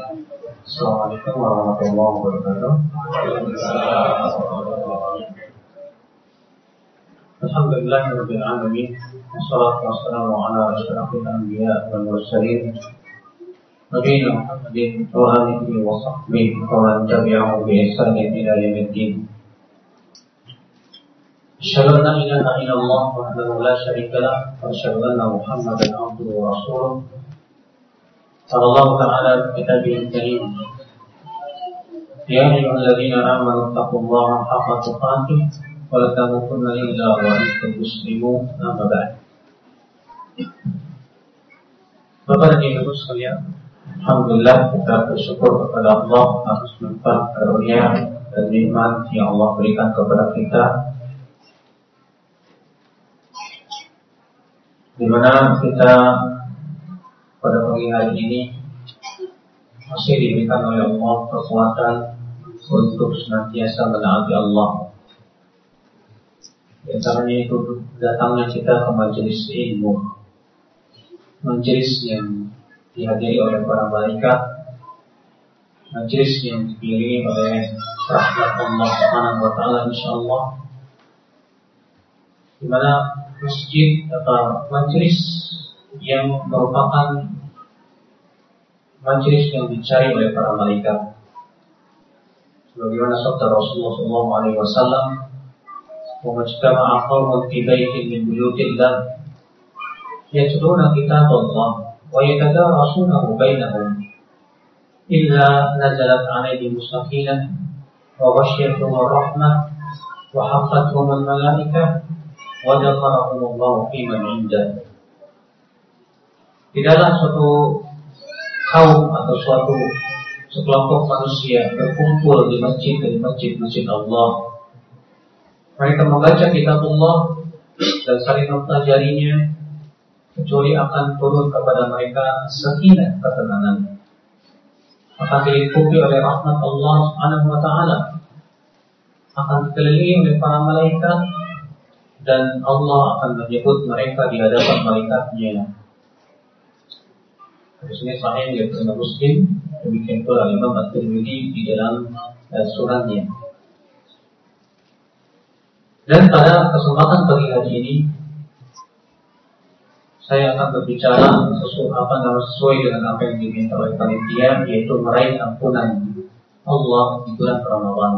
Assalamualaikum warahmatullahi wabarakatuh. Alhamdulillah rabbil alamin. Wassalatu wassalamu ala asyrafil anbiya wal mursalin. نبينا محمد وآله وصحبه ومن تبعه بإحسان إلى يوم الدين أشهد أن لا إله إلا الله وحده لا شريك له وأشهد أن محمدا عبده ورسوله قال الله تعالى في كتابه الكريم يا أيها الذين آمنوا اتقوا الله حق تقاته ولا تموتن إلا وأنتم مسلمون أما بعد Bapak dan Ibu sekalian, Alhamdulillah kita bersyukur kepada Allah atas limpah karunia dan nikmat yang Allah berikan kepada kita di mana kita pada pagi hari ini masih diberikan oleh Allah kekuatan untuk senantiasa menaati Allah. Di antaranya itu datangnya kita ke majelis ilmu, majelis yang dihadiri oleh para malaikat majlis yang dipilih oleh rahmat Allah Subhanahu wa taala insyaallah di mana masjid atau majlis yang merupakan majelis yang dicari oleh para malaikat. Sebagaimana sabda Rasulullah Shallallahu Alaihi Wasallam, "Wajtama'a qawmun fi baitin min Ya yatluna kita Allah wa yatadarasunahu bainahum illa nazalat 'alaihim sakinah wa ghasyiyatuhum rahmah wa hafathum al-malaikah wa dhakarahum Allah fi man 'indahu." di dalam suatu kaum atau suatu sekelompok manusia berkumpul di masjid dari masjid masjid Allah. Mereka membaca kitab Allah dan saling mempelajarinya kecuali akan turun kepada mereka sekilas ketenangan. Akan dilingkupi oleh rahmat Allah Subhanahu wa taala. Akan dikelilingi oleh para malaikat dan Allah akan menyebut mereka di hadapan malaikatnya Sini sahih yang bersama Muslim demikian pula Imam At-Tirmidzi di dalam uh, suratnya. Dan pada kesempatan pagi hari ini saya akan berbicara sesuatu apa namanya sesuai dengan apa yang diminta oleh panitia yaitu meraih ampunan Allah di bulan Ramadan.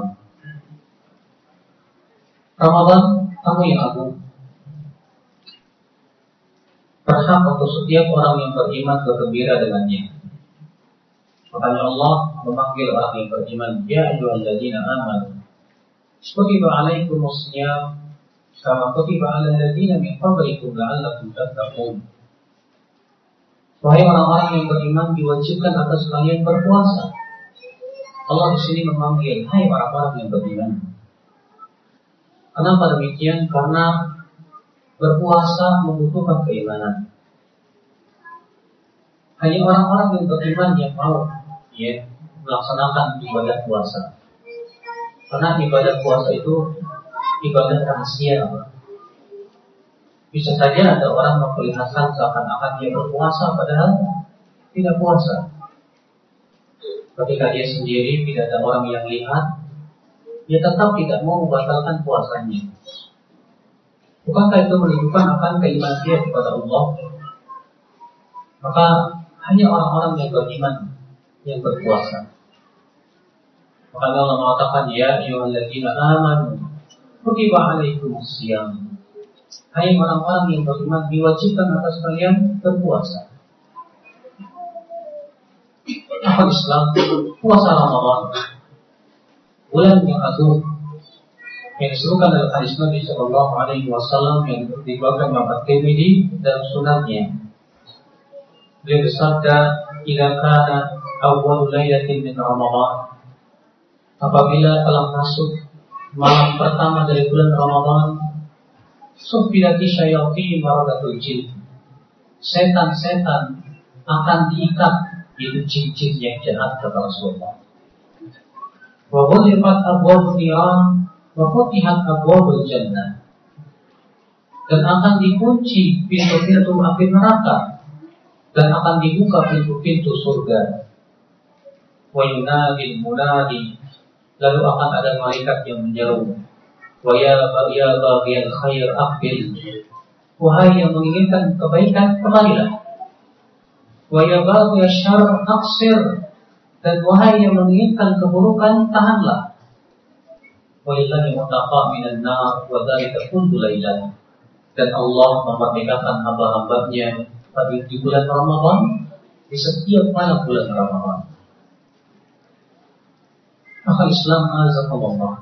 Ramadan kamu yang agung. Berhak untuk setiap orang yang beriman bergembira dengannya. Makanya Allah memanggil orang yang beriman, Ya ayyuhalladzina amanu. Kutiba alaikumus siyam Kama kutiba ala ladina min qablikum la'allakum tattaqun. Wahai orang-orang yang beriman diwajibkan atas kalian berpuasa. Allah di sini memanggil, hai orang-orang yang beriman. Kenapa demikian? Karena berpuasa membutuhkan keimanan. Hanya orang-orang yang beriman yang mau ya, melaksanakan ibadah puasa. Karena ibadah puasa itu ibadah rahasia. Bisa saja ada orang memperlihatkan seakan-akan dia berpuasa padahal tidak puasa. Ketika dia sendiri tidak ada orang yang lihat, dia tetap tidak mau membatalkan puasanya. Bukankah itu menunjukkan akan keimanan dia kepada Allah? Maka hanya orang-orang yang beriman yang berpuasa. Maka Allah mengatakan ya ayyuhalladzina amanu kutiba alaikum siyam. Hai orang-orang yang beriman diwajibkan atas kalian berpuasa. Apa Islam? Puasa Ramadan. Bulan yang agung yang disebutkan dalam hadis Nabi Shallallahu Alaihi Wasallam yang dibawakan Imam At-Tirmidzi dalam sunatnya. Beliau bersabda, "Jika kana awal lailatin min Ramadan, apabila telah masuk malam pertama dari bulan Ramadan Sufilati syayati maradatul jin. Setan-setan akan diikat Itu jin-jin yang jahat kata Rasulullah. Wa ghulifat abwab niran Wa futihat abwab jannah. Dan akan dikunci pintu-pintu api neraka. Dan akan dibuka pintu-pintu surga. Wa yunadil munadi lalu akan ada malaikat yang menyeru wa ya ya baghiyal khair aqbil wahai yang menginginkan kebaikan kembalilah. Wa ya baghiyal syarr aqsir dan wahai yang menginginkan keburukan tahanlah mutaqa minan nar wa dzalika kullu lailah dan Allah memerdekakan hamba-hambanya pada di bulan Ramadan di setiap malam bulan Ramadan. Maka Islam azakumullah.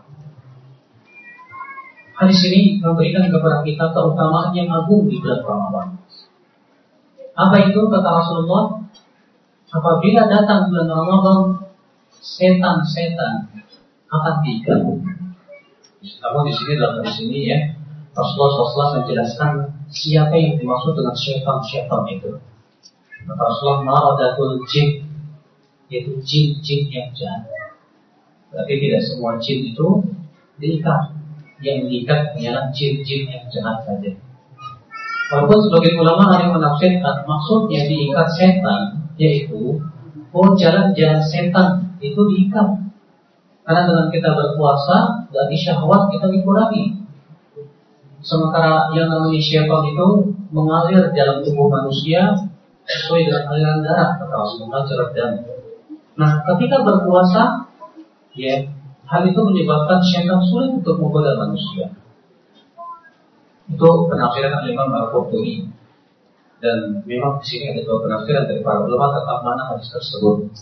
Hadis ini memberikan kepada kita keutamaan yang agung di bulan Ramadan. Apa itu kata Rasulullah? Apabila datang bulan Ramadan, setan-setan akan diganggu. Namun di sini dalam hadis ini ya, Rasulullah SAW menjelaskan siapa yang dimaksud dengan syaitan-syaitan itu. Maka Rasulullah maradatul jin yaitu jin-jin yang jahat. Berarti tidak semua jin itu diikat. Yang diikat hanyalah jin-jin yang jahat saja. Walaupun sebagai ulama ada yang menafsirkan maksudnya diikat setan yaitu oh jalan-jalan setan itu diikat. Karena dengan kita berpuasa dari syahwat kita dikurangi. Sementara yang namanya syaitan itu mengalir dalam tubuh manusia sesuai dengan aliran darah kata Rasulullah dan Nah, ketika berpuasa, ya hal itu menyebabkan syaitan sulit untuk menggoda manusia. Itu penafsiran Imam Al-Qurtubi. Dan memang di sini ada dua penafsiran dari para ulama tentang mana hadis tersebut.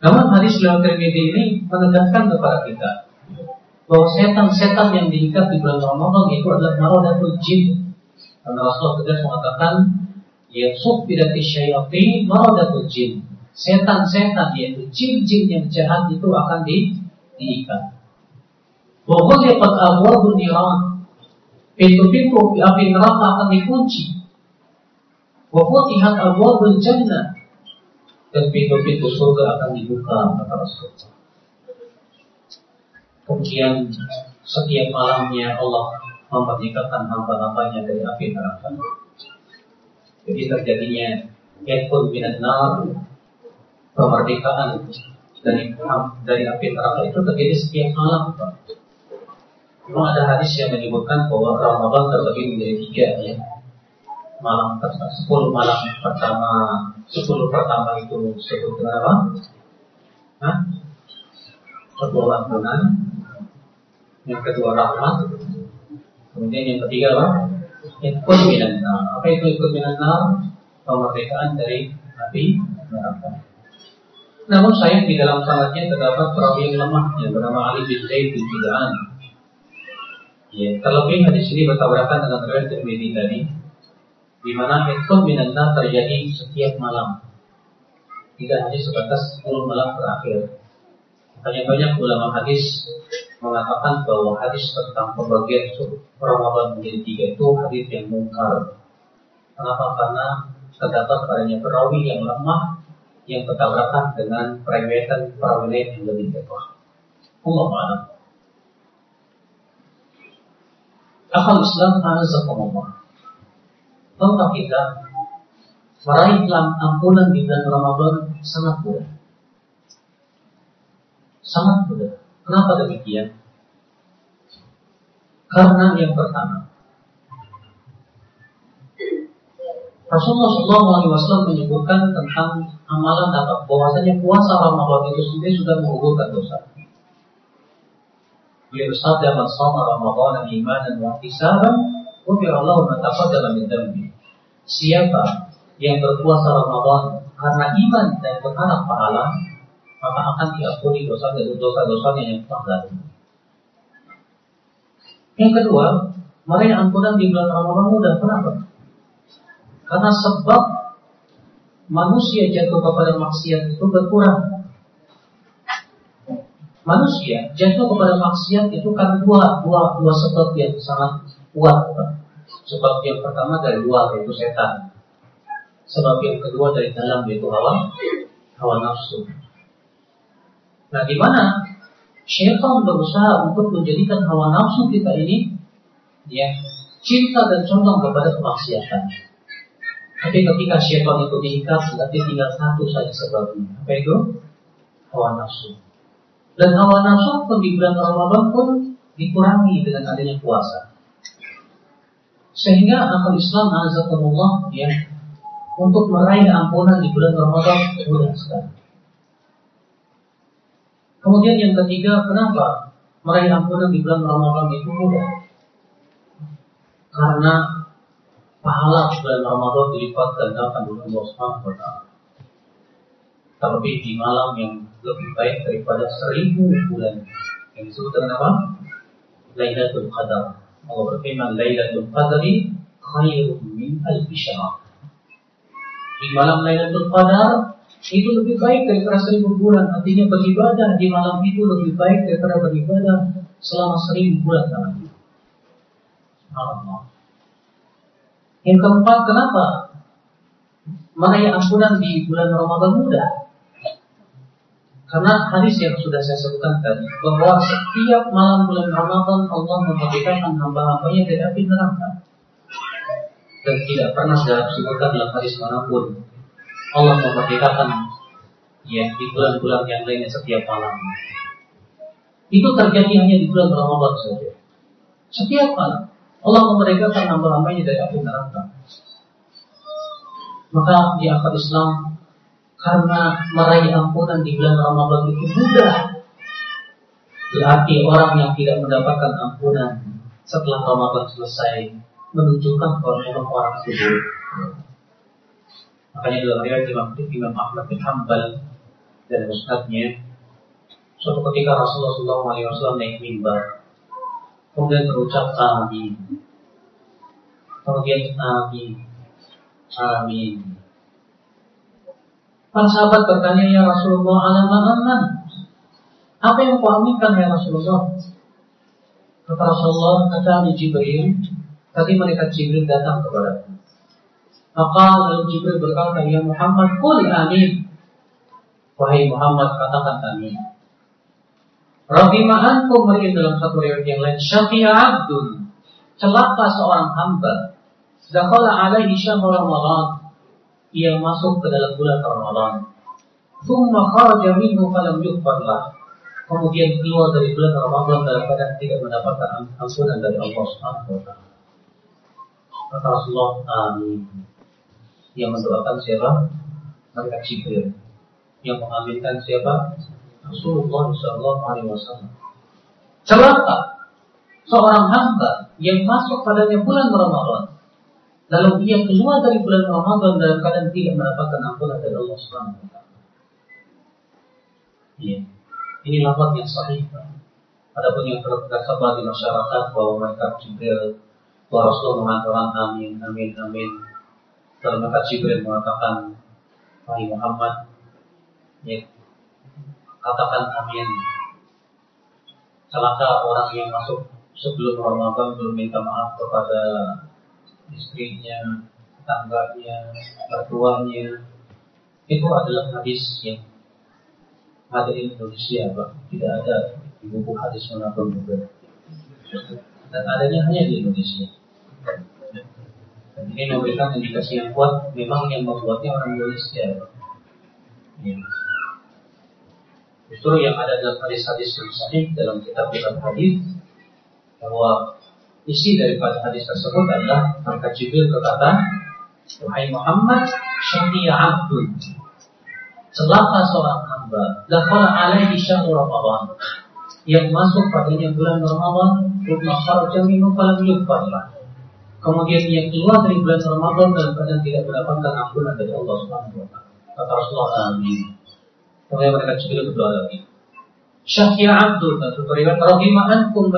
Namun hadis dalam Tirmidzi ini menegaskan kepada kita bahwa setan-setan yang diikat di bulan Ramadan itu adalah maradatul jin. Karena Rasulullah tegas mengatakan, ya subbidati syayatin maradatul jin. Setan-setan yaitu jin-jin yang jahat itu akan di, diikat. Wa ghuliqat abwabun niran. Pintu-pintu api neraka akan dikunci. Wa futihat abwabul jannah. Dan pintu-pintu surga akan dibuka kata Rasulullah. Kemudian setiap malamnya Allah memerdekakan hamba-hambanya dari api neraka. Jadi terjadinya yakun minat nar kemerdekaan dari dari api neraka itu terjadi setiap malam. Memang ada hadis yang menyebutkan bahwa Ramadan terbagi menjadi tiga ya. Malam sepuluh malam pertama, sepuluh pertama itu disebut dengan apa? Hah? Sepuluh ampunan, yang kedua rahmat, kemudian yang ketiga apa? Ikut minan Apa itu ikut minan Kemerdekaan dari api neraka. Namun sayang di dalam sanadnya terdapat perawi yang lemah yang bernama Ali bin Zaid bin Bid'an. Ya, terlebih hadis ini bertabrakan dengan riwayat Tirmidzi tadi, di mana ikut minan terjadi setiap malam. Tidak hanya sebatas 10 malam terakhir. Hanya banyak ulama hadis mengatakan bahwa hadis tentang pembagian Ramadan menjadi tiga itu hadis yang mungkar. Kenapa? Karena terdapat padanya perawi yang lemah yang bertabrakan dengan periwayatan perawi yang lebih tepat. Allah. Akal Islam azakumullah. Tahukah kita meraih ampunan di bulan Ramadan sangat mudah. Sangat mudah. Kenapa demikian? Karena yang pertama, Rasulullah SAW menyebutkan tentang amalan apa? Bahwasanya puasa Ramadan itu sendiri sudah menggugurkan dosa. Beliau bersabda, "Man Ramadan imanan wa ihtisaban, ghufira lahu ma taqaddama min dhanbi." Siapa yang berpuasa Ramadan karena iman dan berharap pahala, maka akan diampuni dosa dan dosa-dosanya yang telah lalu. Yang kedua, meraih ampunan di bulan Ramadan mudah. Kenapa? Karena sebab manusia jatuh kepada maksiat itu berkurang. Manusia jatuh kepada maksiat itu kan dua, dua, dua sebab yang sangat kuat. Sebab yang pertama dari luar yaitu setan. Sebab yang kedua dari dalam yaitu hawa, hawa nafsu. Nah, di mana syaitan berusaha untuk menjadikan hawa nafsu kita ini ya cinta dan condong kepada kemaksiatan. Tapi ketika syaitan itu diikat, berarti tinggal satu saja sebabnya. Apa itu? Hawa nafsu. Dan hawa nafsu pun di bulan Ramadan pun dikurangi dengan adanya puasa. Sehingga akal Islam azakumullah ya untuk meraih ampunan di bulan Ramadan mudah sekali. Kemudian yang ketiga, kenapa meraih ampunan di bulan Ramadan itu mudah? Karena pahala bulan Ramadan dilipat gandakan oleh Allah Subhanahu wa taala. Terlebih di malam yang lebih baik daripada seribu bulan yang disebut dengan apa? Lailatul Qadar. Allah berfirman Lailatul Qadri khairun min alfi syahr. Di malam Lailatul Qadar itu lebih baik daripada seribu bulan. Artinya beribadah di malam itu lebih baik daripada beribadah selama seribu bulan nanti. Allah. Yang keempat, kenapa meraih ampunan di bulan Ramadan mudah? Karena hadis yang sudah saya sebutkan tadi bahwa setiap malam bulan Ramadan Allah memerdekakan hamba-hambanya dari api neraka dan tidak pernah dalam sebutkan dalam hadis mana pun Allah memerdekakan ya di bulan-bulan yang lainnya setiap malam. Itu terjadi hanya di bulan Ramadan saja. Setiap malam Allah memerdekakan hamba-hambanya dari api neraka. Maka di akal Islam karena meraih ampunan di bulan Ramadan itu mudah. Berarti orang yang tidak mendapatkan ampunan setelah Ramadan selesai menunjukkan bahwa memang orang itu Makanya dalam riwayat Imam Imam Ahmad bin Hanbal dan Musnadnya suatu ketika Rasulullah SAW naik mimbar kemudian berucap amin. Kemudian amin amin Para sahabat bertanya, Ya Rasulullah, alama. Apa yang kau aminkan, Ya Rasulullah? Kata Rasulullah, kata Jibril, tadi mereka Jibril datang kepada Maka lalu Jibril berkata, Ya Muhammad, kul amin. Wahai Muhammad, katakan amin. Rahimah ankum meriin dalam satu riwayat yang lain, Syafi'a abdun. Celaka seorang hamba. Dakhala alaihi syahr Ramadan ia masuk ke dalam bulan Ramadan. Thumma kharaja minhu falam yughfarlah. Kemudian keluar dari bulan Ramadan dalam keadaan tidak mendapatkan ampunan dari Allah Subhanahu wa taala. Kata Rasulullah, amin. Yang mendoakan siapa? Mereka Jibril. Yang mengaminkan siapa? Rasulullah Sallallahu Alaihi Wasallam. Celaka seorang hamba yang masuk padanya bulan Ramadan Lalu ia keluar dari bulan Ramadan dalam keadaan tidak mendapatkan ampunan dari Allah Subhanahu wa taala. Iya. Ini lafaz yang sahih. Adapun yang tersebar di masyarakat bahwa mereka Jibril bahwa Rasulullah mengatakan amin, amin, amin. Lalu mereka Jibril mengatakan Wahai Muhammad ya, Katakan amin Celaka orang yang masuk sebelum Ramadan belum minta maaf kepada istrinya, tetangganya, mertuanya. Itu adalah hadis yang ada di Indonesia, Pak. Tidak ada di buku hadis mana pun juga. Dan adanya hanya di Indonesia. Dan ini memberikan indikasi yang kuat, memang yang membuatnya orang Indonesia. Ya. Justru yang ada dalam hadis-hadis yang sahih dalam kitab-kitab hadis bahwa Isi daripada hadis tersebut adalah maka Jibril berkata, Wahai Muhammad, syafi'a abdun. Celaka seorang hamba, dakhala alaihi syahru Ramadan. Yang masuk padanya bulan Ramadan, Rukna kharaja minhu falam yughfarlah. Kemudian ia keluar dari bulan Ramadan dalam keadaan tidak mendapatkan ampunan dari Allah Subhanahu. Kata Rasulullah, amin. Kemudian mereka Jibril berdoa lagi. Syahya Abdul, dan riwayat Rahimah ankum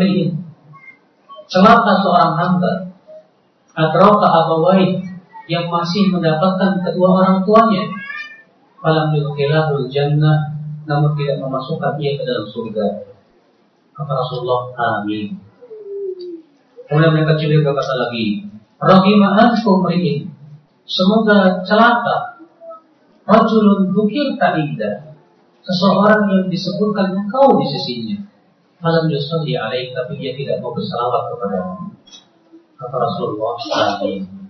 celaka seorang hamba. Adraka abawai yang masih mendapatkan kedua orang tuanya? Falam yudkhilahul jannah namun tidak memasukkan ia ke dalam surga. Kata Rasulullah amin. Kemudian mereka juga berkata lagi rahimah ankum semoga celaka. Rajulun bukir ta'ida seseorang yang disebutkan engkau di sisinya Malam yusalli alaih tapi dia tidak mau bersalawat kepada Kata Rasulullah Amin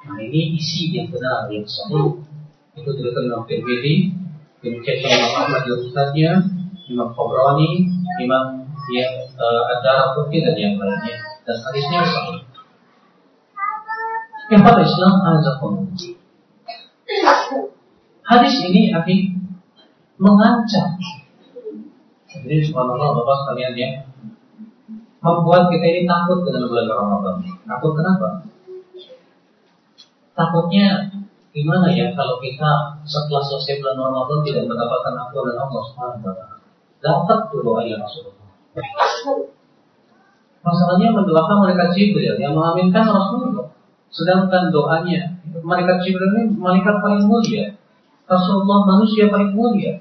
Nah ini isi yang benar yang sahih itu diriwayatkan Imam Tirmidzi, demikian Imam Ahmad dan Ustaznya, Imam Qabrani, Imam yang uh, ada Qutni dan yang lainnya dan hadisnya sahih. Yang pada Islam azakumullah. Hadis ini akan mengancam. Jadi subhanallah Bapak sekalian ya, membuat kita ini takut dengan bulan Ramadan. Takut kenapa? Takutnya gimana ya kalau kita setelah selesai bulan Ramadan tidak mendapatkan ampunan Allah Subhanahu wa. Dapat dulu ayat Rasulullah. Masalahnya mendoakan mereka Jibril yang mengaminkan Rasulullah. Sedangkan doanya malaikat Jibril ini malaikat paling mulia. Rasulullah manusia paling mulia.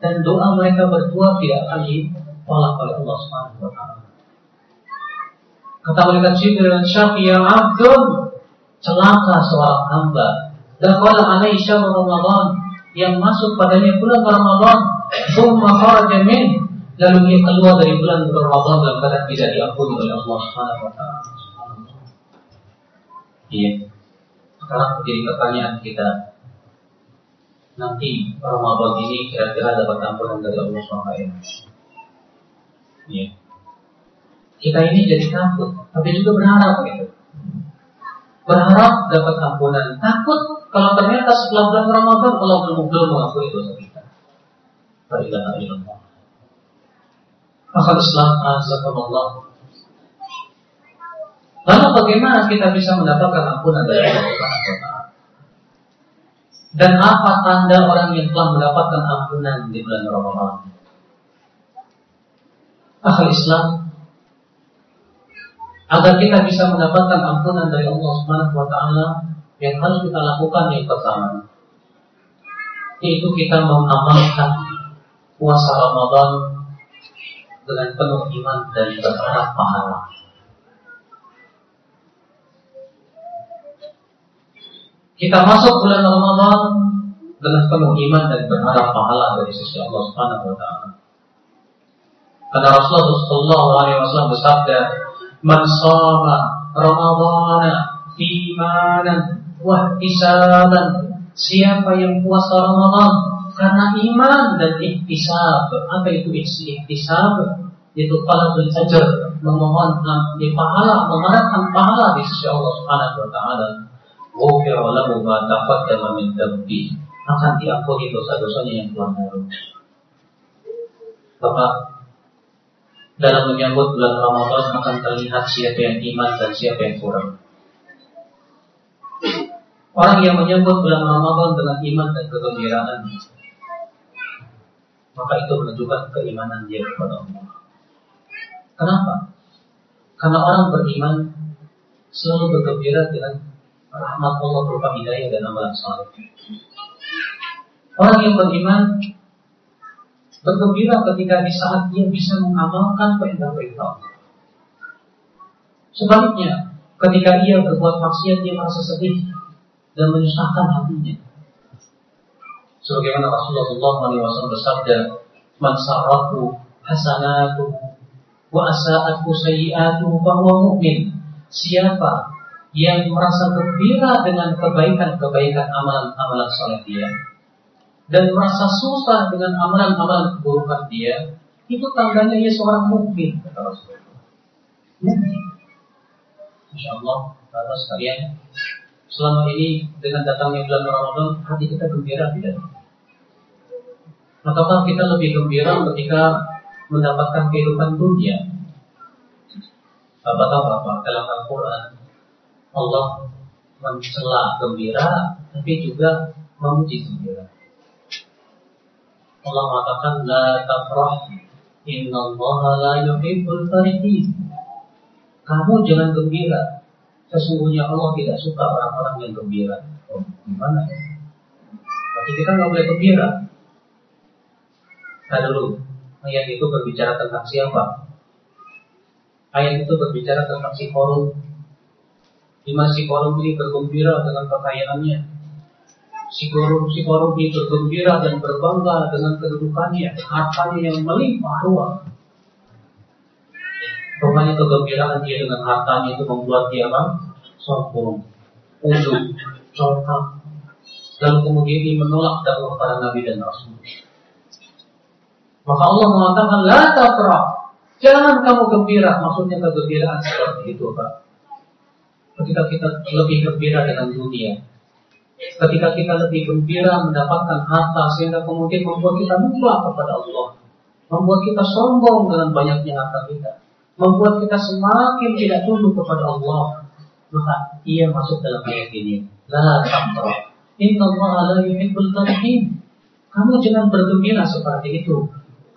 Dan doa mereka berdua tidak akan ditolak oleh Allah Subhanahu wa taala. Kata malaikat Jibril, "Syafiya abdun." Celaka seorang hamba. Dan qala alaihi syahr Ramadan yang masuk padanya bulan Ramadan, thumma kharaja min lalu dia keluar dari bulan Ramadan dalam keadaan tidak diampuni oleh Allah Subhanahu wa taala. Iya. Sekarang menjadi pertanyaan kita. Nanti Ramadan ini kira-kira dapat ampunan dari Allah taala. Iya. Kita ini jadi takut, tapi juga berharap gitu. Berharap dapat ampunan, takut kalau ternyata setelah bulan Ramadan Allah belum belum mengampuni dosa kita. La ilaha illallah. Maka Islam azakumullah. Lalu bagaimana kita bisa mendapatkan ampunan dari Allah taala? Dan apa tanda orang yang telah mendapatkan ampunan di bulan Ramadan? Akhir Islam, agar kita bisa mendapatkan ampunan dari Allah Subhanahu wa taala yang harus kita lakukan yang pertama yaitu kita mengamalkan puasa Ramadan dengan penuh iman dan berharap pahala. Kita masuk bulan Ramadan dengan penuh iman dan berharap pahala dari sisi Allah Subhanahu wa taala. Karena Rasulullah Shallallahu alaihi wasallam bersabda, man sama Ramadana imanan wa ihtisaban siapa yang puasa Ramadan karena iman dan ihtisab apa itu ihtisab? Itu talabul ajr memohon pahala mengharapkan pahala di sisi Allah Subhanahu wa taala ghufira lahu ma taqaddama min dhanbi akan diampuni dosa-dosanya yang telah lalu Bapak dalam menyambut bulan Ramadan akan terlihat siapa yang iman dan siapa yang kurang. Orang yang menyambut bulan Ramadan dengan iman dan kegembiraan, maka itu menunjukkan keimanan dia kepada Allah. Kenapa? Karena orang beriman selalu bergembira dengan rahmat Allah berupa hidayah dan amalan saleh. Orang yang beriman bergembira ketika di saat dia bisa mengamalkan perintah-perintah Allah. Sebaliknya, ketika ia berbuat maksiat dia merasa sedih dan menyusahkan hatinya. Sebagaimana Rasulullah SAW bersabda, "Man sarrafu hasanatu wa asa'atu sayyi'atu bahwa mu'min." Siapa yang merasa gembira dengan kebaikan-kebaikan amalan-amalan soleh dia, dan merasa susah dengan amalan-amalan keburukan dia, itu tandanya ia seorang mukmin kata Rasulullah. Mukmin. Insya Allah, bapak sekalian, selama ini dengan datangnya bulan Ramadan, hati kita gembira tidak? Ataukah kita lebih gembira ketika mendapatkan kehidupan dunia? Bapak tahu apa? Dalam Al-Quran, Allah mencela gembira, tapi juga memuji gembira. Allah mengatakan la tafrah innallaha la yuhibbul farihin. Kamu jangan gembira. Sesungguhnya Allah tidak suka orang-orang yang gembira. Oh, gimana ya? Berarti kita nggak boleh gembira. Nah dulu, ayat itu berbicara tentang siapa? Ayat itu berbicara tentang si korun. Di mana si korun ini bergembira dengan kekayaannya, si korun si korun itu bergembira dan berbangga dengan kedudukannya, hartanya yang melimpah ruah. Rupanya kegembiraan dia dengan hartanya itu membuat dia apa? Sombong. untuk contoh lalu kemudian dia menolak dakwah para nabi dan rasul. Maka Allah mengatakan la tafrah. Jangan kamu gembira, maksudnya kegembiraan seperti itu, Pak. Ketika kita lebih gembira dengan dunia, ketika kita lebih gembira mendapatkan harta sehingga kemudian membuat kita lupa kepada Allah, membuat kita sombong dengan banyaknya harta kita, membuat kita semakin tidak tunduk kepada Allah, maka ia masuk dalam ayat ini. La farihin. Kamu jangan bergembira seperti itu.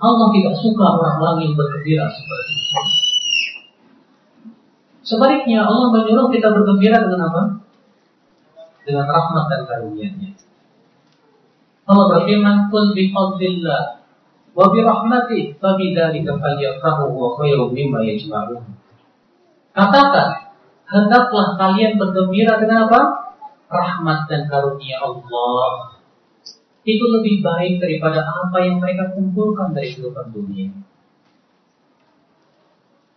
Allah tidak suka orang-orang yang bergembira seperti itu. Sebaliknya Allah menyuruh kita bergembira dengan apa? Dengan rahmat dan karunia-Nya. Allah berfirman, "Qul bi fadlillah wa bi rahmati fa bi dzalika falyafrahu wa khairum mimma yajma'un." Katakan, hendaklah kalian bergembira dengan apa? Rahmat dan karunia Allah. Itu lebih baik daripada apa yang mereka kumpulkan dari kehidupan dunia.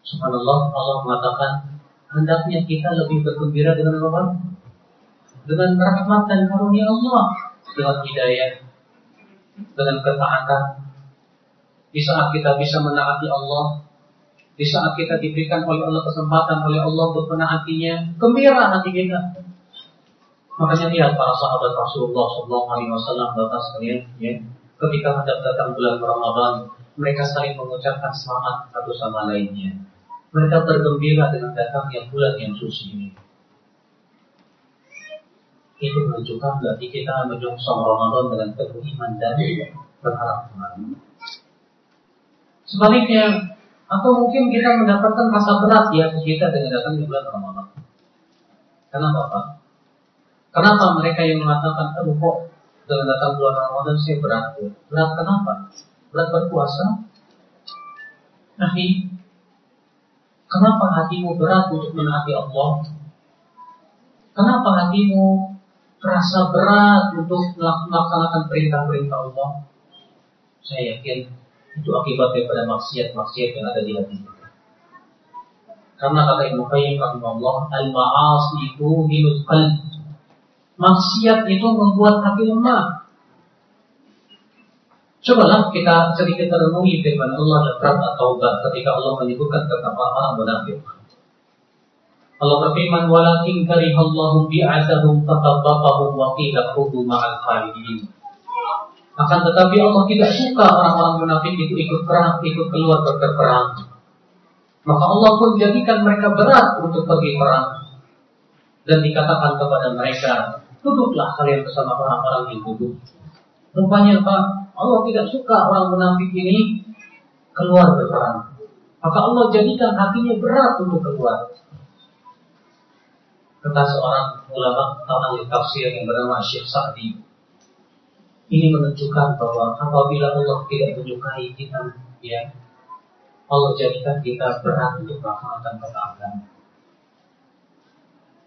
Subhanallah, Allah mengatakan hendaknya kita lebih bergembira dengan apa? Dengan rahmat dan karunia Allah, dengan hidayah, dengan ketaatan. Di saat kita bisa menaati Allah, di saat kita diberikan oleh Allah kesempatan oleh Allah untuk menaatinya, gembira hati kita. Makanya lihat para sahabat Rasulullah Shallallahu Alaihi Wasallam batas sekalian, ya, ketika hendak datang bulan Ramadan, mereka saling mengucapkan selamat satu sama lainnya. Mereka bergembira dengan datangnya bulan yang suci ini. Itu menunjukkan berarti kita menyongsong Ramadan dengan penuh iman dan berharap Sebaliknya, atau mungkin kita mendapatkan rasa berat di hati kita dengan datangnya bulan Ramadan. Kenapa Pak? Kenapa mereka yang mengatakan, aduh kok dengan datang bulan Ramadan saya berat? Berat kenapa? Berat berpuasa? Nah, Kenapa hatimu berat untuk menaati Allah? Kenapa hatimu terasa berat untuk melaksanakan perintah-perintah Allah? Saya yakin itu akibat daripada maksiat-maksiat yang ada di hati. Karena kata Ibnu Qayyim rahimahullah, al-ma'asi itu hidup qalb. Maksiat itu membuat hati lemah. Cobalah kita sedikit renungi firman Allah dan surat At-Taubah ketika Allah menyebutkan tentang orang munafik. Allah berfirman, "Walakin karihallahu bi'athahum fatabbaqahum wa qila khudhu ma'al khalidin." Akan tetapi Allah tidak suka orang-orang munafik itu ikut perang, ikut keluar berperang. Maka Allah pun jadikan mereka berat untuk pergi perang. Dan dikatakan kepada mereka, duduklah kalian bersama orang-orang yang duduk. Rupanya Pak, Allah tidak suka orang munafik ini keluar berperang. Maka Allah jadikan hatinya berat untuk keluar. Kata seorang ulama ahli tafsir yang bernama Syekh Sa'di. Ini menunjukkan bahwa apabila Allah tidak menyukai kita, ya, Allah jadikan kita berat untuk melaksanakan ketaatan.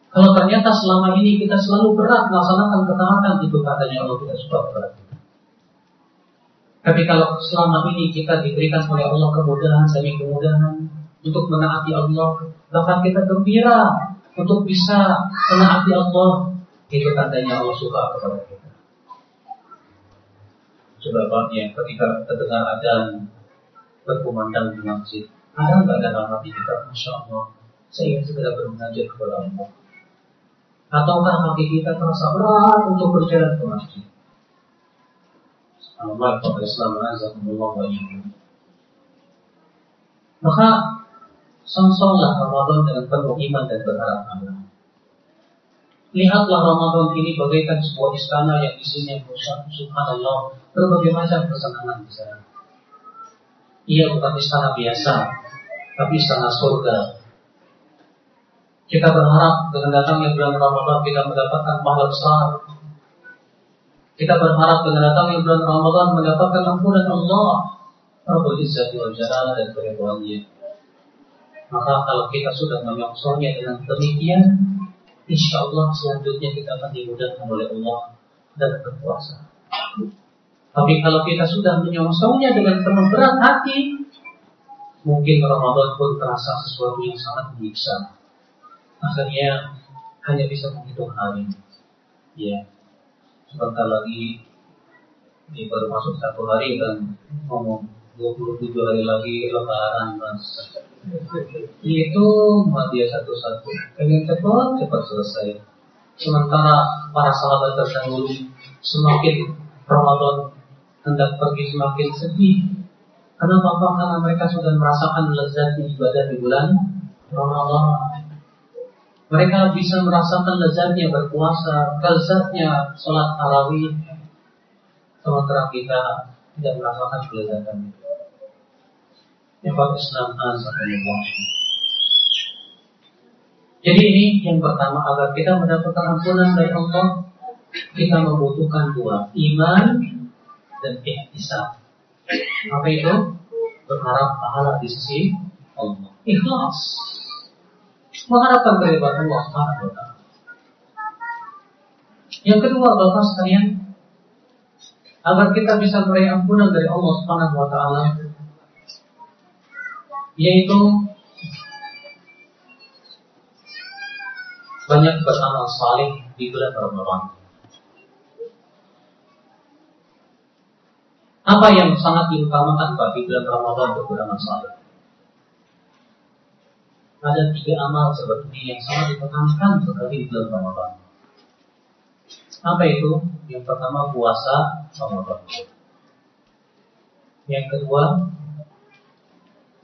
Kalau ternyata selama ini kita selalu berat melaksanakan ketaatan, itu katanya Allah tidak suka berat. Tapi kalau selama ini kita diberikan oleh Allah kemudahan demi kemudahan untuk menaati Allah, bahkan kita gembira untuk bisa menaati Allah, itu tandanya Allah suka kepada kita. Coba Pak, ya, ketika terdengar adzan berkumandang di masjid, ada nggak dalam hati kita, Masya Allah, saya ingin segera bermunajat kepada Allah. Ataukah hati kita terasa berat untuk berjalan ke masjid? Allah Islam Maka songsonglah Ramadan dengan penuh iman dan berharap Allah. Lihatlah Ramadan ini bagaikan sebuah istana yang isinya subhanallah berbagai macam kesenangan di sana. Ia bukan istana biasa, tapi istana surga. Kita berharap dengan datangnya bulan Ramadan kita mendapatkan pahala besar kita berharap dengan datangnya bulan Ramadan mendapatkan ampunan Allah, Rabbul Izzati wal Jalal dan keridhaannya. Maka kalau kita sudah menyongsongnya dengan demikian, insya Allah selanjutnya kita akan dimudahkan oleh Allah dan berpuasa. Tapi kalau kita sudah menyongsongnya dengan penuh berat hati, mungkin Ramadan pun terasa sesuatu yang sangat menyiksa. Akhirnya hanya bisa menghitung hari. Ya, sebentar lagi ini baru masuk satu hari dan ngomong 27 hari lagi lebaran mas. Itu dia satu-satu. Pengen cepat. Cepat selesai. Sementara para sahabat terdahulu semakin Ramadan hendak pergi semakin sedih. Kenapa? Karena mereka sudah merasakan lezat ibadah di bulan Ramadan mereka bisa merasakan lezatnya berpuasa, lezatnya sholat tarawih, sementara kita tidak merasakan kelezatan itu. Yang Islam Azzaqallah. Jadi ini yang pertama agar kita mendapatkan ampunan dari Allah, kita membutuhkan dua, iman dan ihtisab. Apa itu? Berharap pahala di sisi Allah. Ikhlas mengharapkan keridhaan Allah Subhanahu wa taala. Yang kedua, Bapak sekalian, agar kita bisa meraih ampunan dari Allah Subhanahu wa taala yaitu banyak beramal saleh di bulan Ramadan. Apa yang sangat diutamakan di bulan Ramadan untuk beramal saleh? Ada tiga amal seperti yang sangat ditekankan sekali di bulan Ramadan. Apa itu? Yang pertama puasa Ramadan. Yang kedua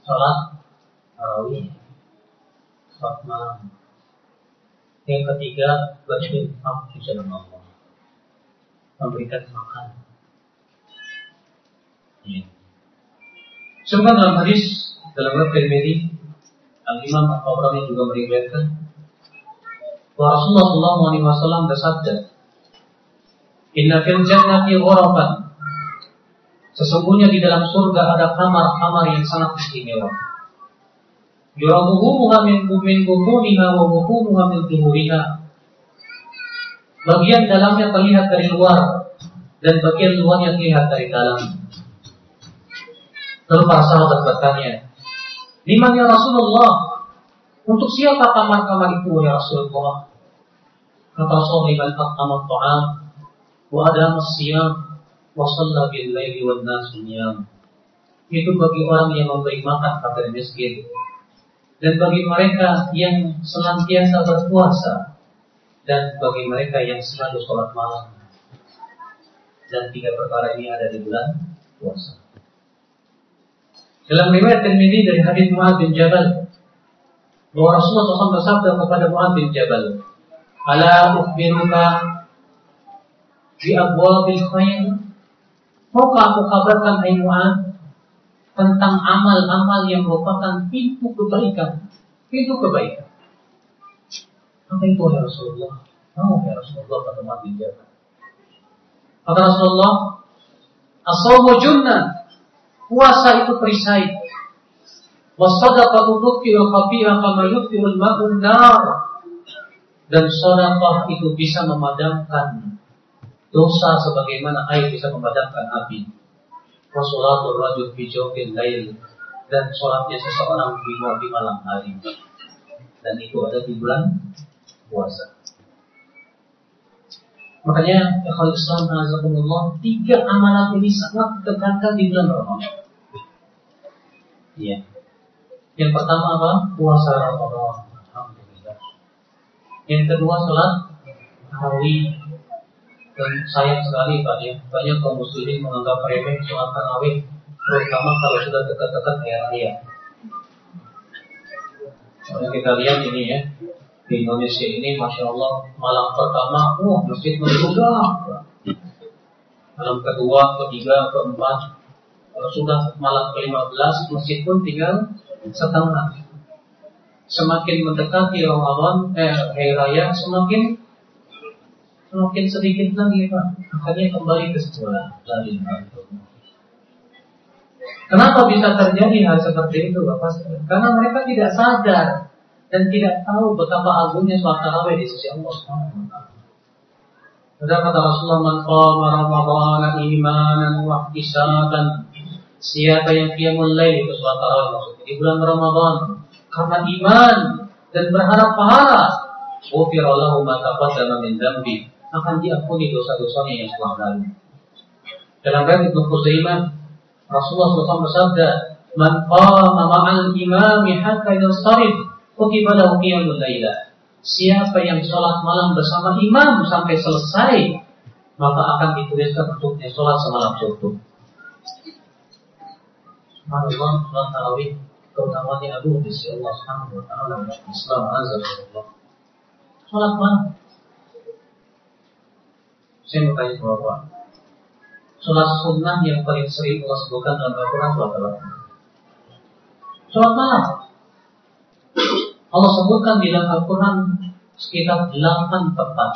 sholat tarawih, sholat malam. Yang ketiga berinfak di jalan Allah, memberikan makan. Ya. Sebab dalam hadis dalam Tirmidzi Al-Imam Al-Tabrani juga meriwayatkan bahwa Rasulullah SAW bersabda, Inna fil jannati ghurafan. Sesungguhnya di dalam surga ada kamar-kamar yang sangat istimewa. Yurabuhumuha min min bumuniha wa buhumuha min. Bagian dalamnya terlihat dari luar dan bagian luarnya terlihat dari dalam. Lalu para sahabat bertanya, Liman ya Rasulullah? Untuk siapa kamar-kamar itu ya Rasulullah? Kata Rasulullah liman aqama ta'am wa adama siyam wa shalla bil laili wan. Itu bagi orang yang memberi makan fakir miskin dan bagi mereka yang senantiasa berpuasa dan bagi mereka yang selalu sholat malam. Dan tiga perkara ini ada di bulan puasa. Dalam riwayat Tirmidzi dari hadis Muad bin Jabal bahwa Rasulullah SAW bersabda kepada Muad bin Jabal, "Ala ukhbiruka bi abwabil khair?" Maukah aku kabarkan hai Muad tentang amal-amal yang merupakan pintu kebaikan, pintu kebaikan. Apa itu ya Rasulullah? Mau ya Rasulullah kata Muad bin Jabal. Kata Rasulullah, "As-sawmu junnah." Puasa itu perisai. Wasadaqatu tudfi'u khafi'a kama yudfi'ul ma'un. Dan sedekah itu bisa memadamkan dosa sebagaimana air bisa memadamkan api. Wasolatul rajul fi jawfil lail dan sholatnya seseorang di malam hari. Dan itu ada di bulan puasa. Makanya kalau Islam tiga amalan ini sangat tekankan di bulan Ramadan. Iya. Yang pertama apa? Puasa Ramadan. Alhamdulillah. Yang kedua sholat tarawih. Dan sayang sekali Pak ya, banyak kaum muslimin menganggap remeh sholat tarawih, terutama kalau sudah dekat-dekat hari raya. Kalau kita lihat ini ya, di Indonesia ini Masya Allah malam pertama wah masjid menggugah malam kedua, ketiga, keempat sudah malam ke-15 masjid pun tinggal setengah. Semakin mendekati Ramadan eh hari raya semakin semakin sedikit lagi Pak. Akhirnya kembali ke sekolah. Lagi Kenapa bisa terjadi hal seperti itu Bapak? Karena mereka tidak sadar dan tidak tahu betapa agungnya sholat tarawih di sisi Allah Subhanahu wa taala. kata Rasulullah man qama Ramadan imanan wa ihtisaban siapa yang qiyamul lail itu sholat tarawih maksudnya di bulan Ramadan karena iman dan berharap pahala ghufira lahu ma taqaddama min dzambi, akan diampuni dosa-dosanya yang telah lalu. Dalam riwayat Ibnu Khuzaimah, Rasulullah SAW bersabda, "Man qama ma'al imami hatta yansarif, lahu qiyamul lailah." Siapa yang sholat malam bersama imam sampai selesai, maka akan dituliskan untuknya sholat semalam suntuk. Subhanallah, sholat tarawih keutamanya Abu di sisi Allah Subhanahu wa taala Islam azza wa Sholat malam. Saya mau tanya sama Bapak. Sholat sunnah yang paling sering Allah sebutkan dalam Al-Quran sholat apa? Sholat malam. Allah sebutkan di dalam Al-Quran sekitar 8 tempat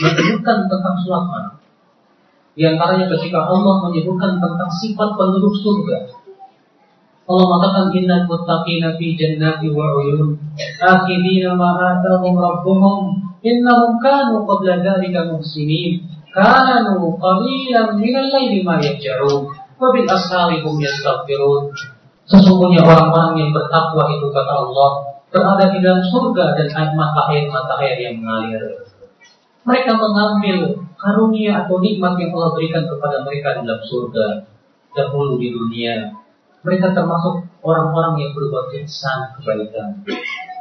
menyebutkan tentang malam. Di antaranya ketika Allah menyebutkan tentang sifat penduduk surga. Allah mengatakan inna muttaqina fi jannati wa uyun akhidina ma atahum rabbuhum innahum kanu qabla dhalika muhsinin kanu qalilan min al-laili ma wa bil ashari yastaghfirun Sesungguhnya orang-orang yang bertakwa itu kata Allah berada di dalam surga dan air mata air mata air yang mengalir. Mereka mengambil karunia atau nikmat yang Allah berikan kepada mereka di dalam surga dahulu di dunia. Mereka termasuk orang-orang yang berbuat ihsan kebaikan.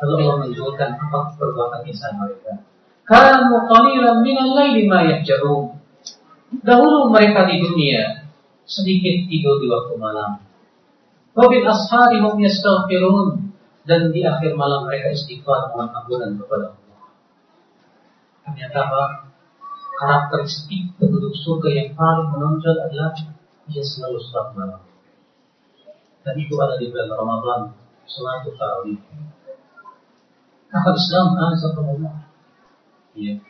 Lalu Allah menunjukkan apa perbuatan ihsan mereka. Kanu qalilan minal laili ma yahjarun. Dahulu mereka di dunia sedikit tidur di waktu malam. Wabil ashari hum yastaghfirun dan di akhir malam mereka istighfar mohon ampunan kepada Allah. Ternyata apa? Karakteristik penduduk surga yang paling menonjol adalah dia selalu sholat malam. Dan itu ada di bulan Ramadan, selalu tarawih. Maka Islam azakumullah. Ya.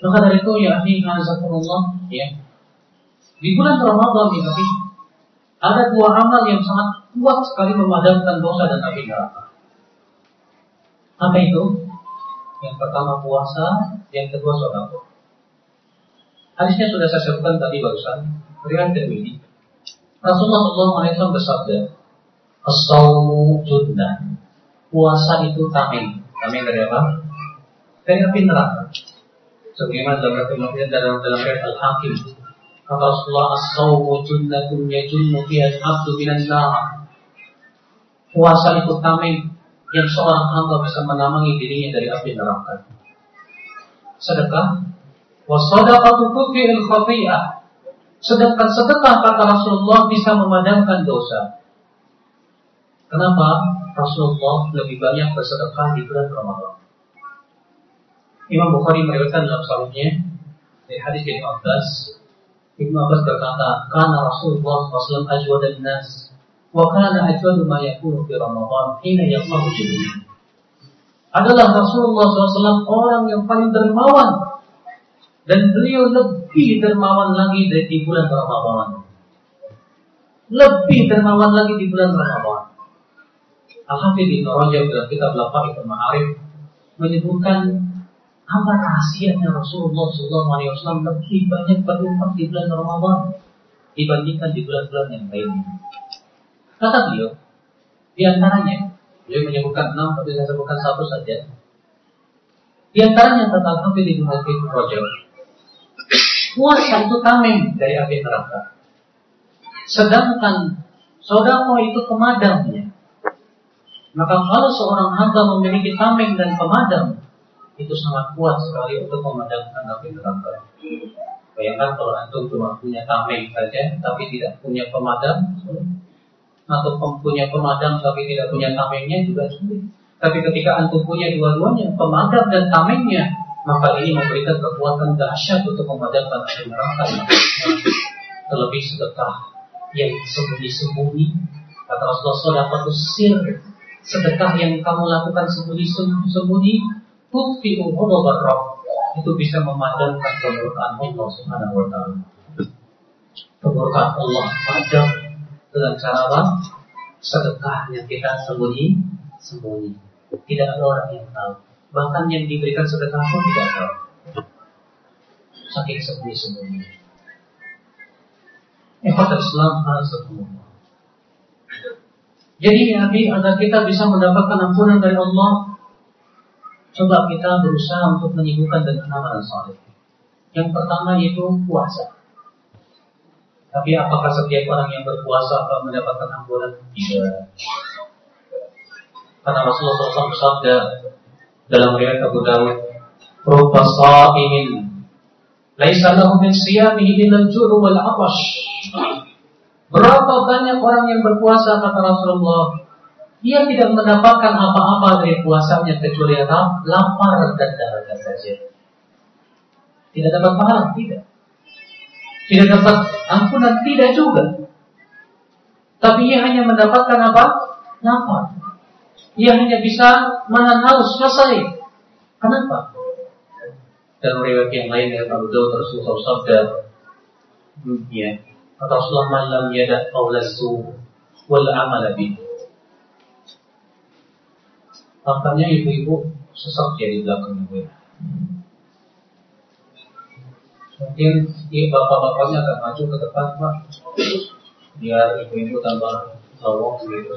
Maka dari itu ya azakumullah, ya. Di bulan Ramadan ya ada dua amal yang sangat kuat sekali memadamkan dosa dan api neraka. Apa itu? Yang pertama puasa, yang kedua sodako. Hadisnya sudah saya sebutkan tadi barusan. Riwayat Tirmidzi. Rasulullah SAW bersabda, "As-saumu junnah." Puasa itu tameng. Tameng dari apa? Dari api neraka. Sebagaimana dalam dalam dalam riwayat Al-Hakim Kata Rasulullah As-sawmu junnatun yajunnu fiha al-abdu minan nar. Puasa itu tameng Yang seorang hamba bisa menamangi dirinya dari api neraka. Sedekah. Wasadaqatu al khafiyah Sedangkan sedekah kata Rasulullah bisa memadamkan dosa. Kenapa? Rasulullah lebih banyak bersedekah di bulan Ramadan. Imam Bukhari meriwayatkan dalam sahihnya dari hadis Ibnu Abbas Ibnu Abbas berkata, "Kana Rasulullah SAW ajwad nas wa kana ajwad ma yakunu fi Ramadan hina yaqmahu Jibril." Adalah Rasulullah SAW orang yang paling dermawan dan beliau lebih dermawan lagi dari di bulan Ramadan. Lebih dermawan lagi di bulan Ramadan. Al-Hafidh Ibn Rajab dalam kitab Lafaq Ma'arif menyebutkan apa rahasianya Rasulullah SAW lebih banyak berinfak di bulan Ramadan dibandingkan di bulan-bulan yang lainnya? Kata beliau, di antaranya, beliau menyebutkan enam, tapi saya sebutkan satu saja. Di antaranya kata Al-Hafidh Ibn Rajab, puasa itu tameng dari api neraka. Sedangkan sodako itu pemadamnya. Maka kalau seorang hamba memiliki tameng dan pemadam, itu sangat kuat sekali untuk memadamkan api neraka. Bayangkan kalau antum cuma punya tameng saja, tapi tidak punya pemadam, atau punya pemadam tapi tidak punya tamengnya juga sulit. Tapi ketika antum punya dua-duanya, pemadam dan tamengnya, maka ini memberikan kekuatan dahsyat untuk memadamkan api neraka. Terlebih sedekah yang sembunyi-sembunyi, kata Rasulullah SAW, sir sedekah yang kamu lakukan sembunyi-sembunyi ghadabar Rabb itu bisa memadamkan kemurkaan Allah Subhanahu wa taala. Kemurkaan Allah padam dengan cara apa? Sedekah yang kita sembunyi sembunyi. Tidak ada orang yang tahu. Bahkan yang diberikan sedekah pun tidak tahu. Saking sembunyi-sembunyi. Ikhwat Islam Jadi Nabi agar kita bisa mendapatkan ampunan dari Allah coba kita berusaha untuk menyibukkan dengan amalan saleh. Yang pertama yaitu puasa. Tapi apakah setiap orang yang berpuasa akan mendapatkan ampunan? Tidak. Karena Rasulullah SAW bersabda dalam riwayat Abu Dawud, "Rubba sha'imin laisa lahu min siyamihi illa al-juru wal 'atash." Berapa banyak orang yang berpuasa kata Rasulullah, dia tidak mendapatkan apa-apa dari puasanya kecuali apa? Lapar dan dahaga saja. Tidak dapat pahala, tidak. Tidak dapat ampunan, tidak juga. Tapi ia hanya mendapatkan apa? Lapar. Ia hanya bisa menahan haus, selesai. Kenapa? Dan riwayat yang lain dari Abu Dawud Rasulullah sabda, ya, Rasulullah malam yada qawlasu wal amal bihi Tampaknya ibu-ibu sesak ya di belakang ibu. Mungkin ini bapak-bapaknya akan maju ke depan pak, biar ibu-ibu tambah lowong gitu.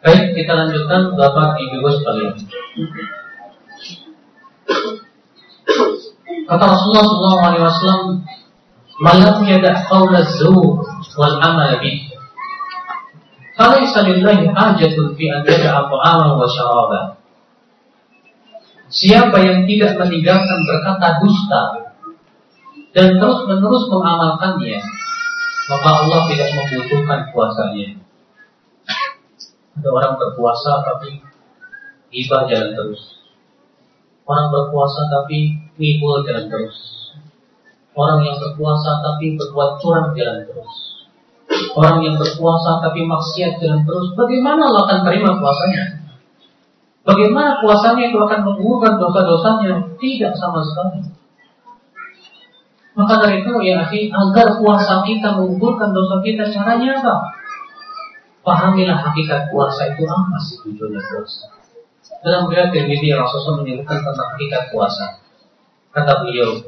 Baik, kita lanjutkan Bapak Ibu sekalian. Kata Rasulullah SAW, "Malam yada qawla zur wal amal bih." Falaysa lillahi hajatun fi an yada'a ta'aman wa syaraba. Siapa yang tidak meninggalkan berkata dusta dan terus menerus mengamalkannya, maka Allah tidak membutuhkan puasanya. Ada orang berpuasa tapi ibah jalan terus. Orang berpuasa tapi ngibul jalan terus. Orang yang berpuasa tapi berbuat curang jalan terus. Orang yang berpuasa tapi maksiat jalan terus, bagaimana Allah akan terima puasanya? Bagaimana puasanya itu akan menggugurkan dosa-dosanya? Tidak sama sekali. Maka dari itu ya agar puasa kita menggugurkan dosa kita, caranya apa? Pahamilah hakikat puasa itu apa sih tujuannya puasa. Dalam riwayat Tirmidzi Rasulullah menyebutkan tentang hakikat puasa. Kata beliau,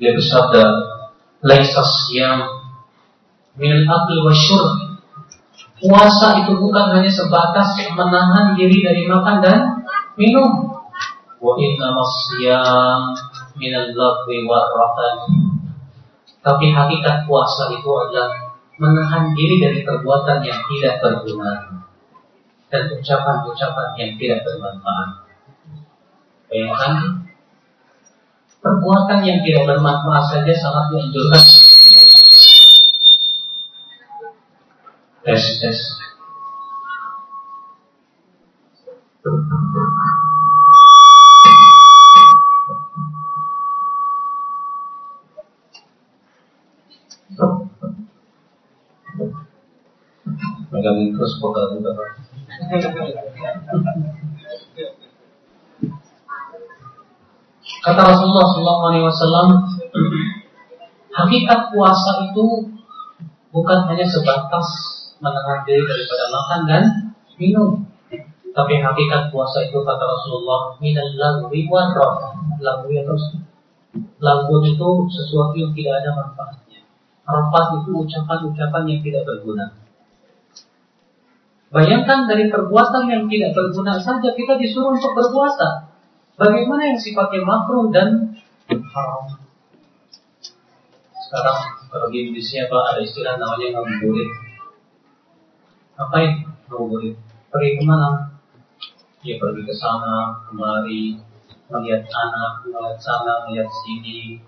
dia bersabda, "Laisa siyam minal akli wa syurb. Puasa itu bukan hanya sebatas menahan diri dari makan dan minum. Wa inna masyam minal lagwi warrafan. Tapi hakikat puasa itu adalah menahan diri dari perbuatan yang tidak berguna dan ucapan-ucapan yang tidak bermanfaat. Bayangkan perbuatan yang tidak bermanfaat saja sangat dianjurkan tes tes megangin terus vokal juga Kata Rasulullah SAW, hakikat puasa itu bukan hanya sebatas menahan diri daripada makan dan minum. Tapi hakikat puasa itu kata Rasulullah minal lagwi wa Lagwi atau lagu itu sesuatu yang tidak ada manfaatnya. Rafat itu ucapan-ucapan yang tidak berguna. Bayangkan dari perbuatan yang tidak berguna saja kita disuruh untuk berpuasa. Bagaimana yang sifatnya makruh dan haram? Sekarang kalau di Indonesia apa ada istilah namanya ngabuburit Ngapain ngabuburit? Pergi ke mana? Ya pergi ke sana, kemari, melihat anak, melihat sana, melihat sini.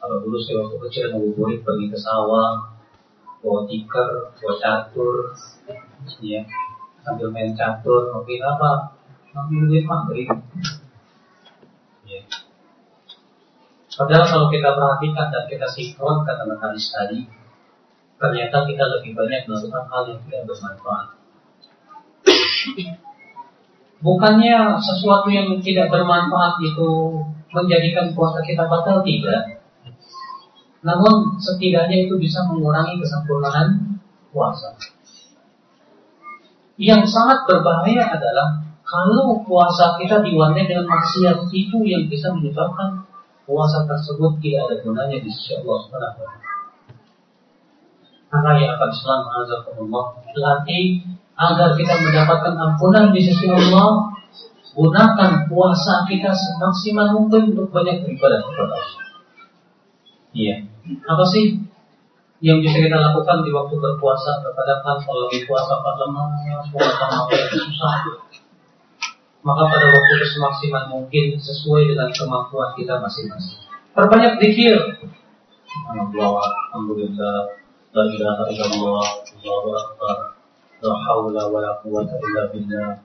Kalau dulu saya waktu kecil ngabuburit pergi ke sawah, bawa tiker, bawa catur, ya, sambil main catur, ngopi apa, ngambil duit maghrib. Ya. Padahal kalau kita perhatikan dan kita sinkron kata hadis tadi, ternyata kita lebih banyak melakukan hal yang tidak bermanfaat. Bukannya sesuatu yang tidak bermanfaat itu menjadikan puasa kita batal tidak. Namun setidaknya itu bisa mengurangi kesempurnaan puasa. Yang sangat berbahaya adalah kalau puasa kita diwarnai dengan maksiat itu yang bisa menyebabkan puasa tersebut tidak ada gunanya di sisi Allah Subhanahu wa Maka yang akan selalu azakumullah latih agar kita mendapatkan ampunan di sisi Allah, gunakan puasa kita semaksimal mungkin untuk banyak beribadah kepada Allah. Iya. Apa sih yang bisa kita lakukan di waktu berpuasa? Terkadang kalau di puasa apa lemah, puasa yang susah. Maka pada waktu itu semaksimal mungkin sesuai dengan kemampuan kita masing-masing. Perbanyak zikir. Alhamdulillah, Alhamdulillah, la ilaha illallah, Allahu Akbar, La haula wa quwwata illa billah.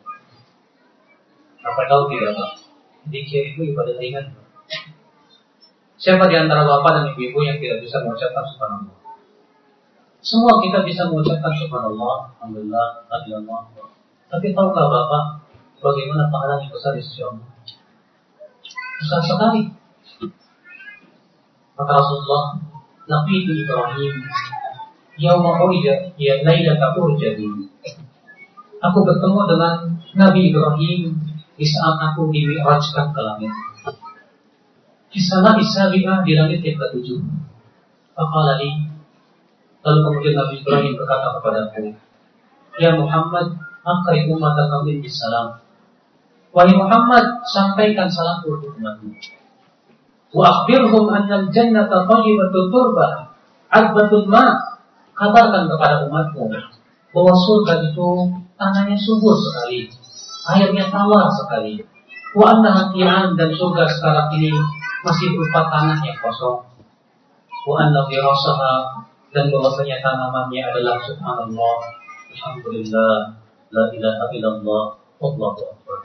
Apa tahu tidak Pak? Dikir itu ibadah ringan. Siapa di antara bapak dan ibu-ibu yang tidak bisa mengucapkan subhanallah? Semua kita bisa mengucapkan subhanallah, alhamdulillah, alhamdulillah. Tapi tahukah bapak bagaimana pahala yang besar di sisi Allah? Besar sekali. Maka Rasulullah Nabi Ibrahim Yauma urija ya lailata urjadi. Aku bertemu dengan Nabi Ibrahim di saat aku dimi'rajkan ke langit. Sana Isabiah di langit yang ketujuh. Faqala li Lalu kemudian Nabi Ibrahim berkata kepadaku, Ya Muhammad, angkai umat kami di salam. Wahai Muhammad, sampaikan salamku untuk umatmu. Wa akhbirhum anna al-jannata tayyibatul turba, adbatul ma' katakan kepada umatmu bahwa surga itu tanahnya subur sekali, airnya tawar sekali. Wa anna dan surga sekarang ini masih berupa tanah yang kosong. Wa anna firasaha dan bahwasanya tanamannya adalah subhanallah, alhamdulillah, la ilaha illallah, Allahu akbar.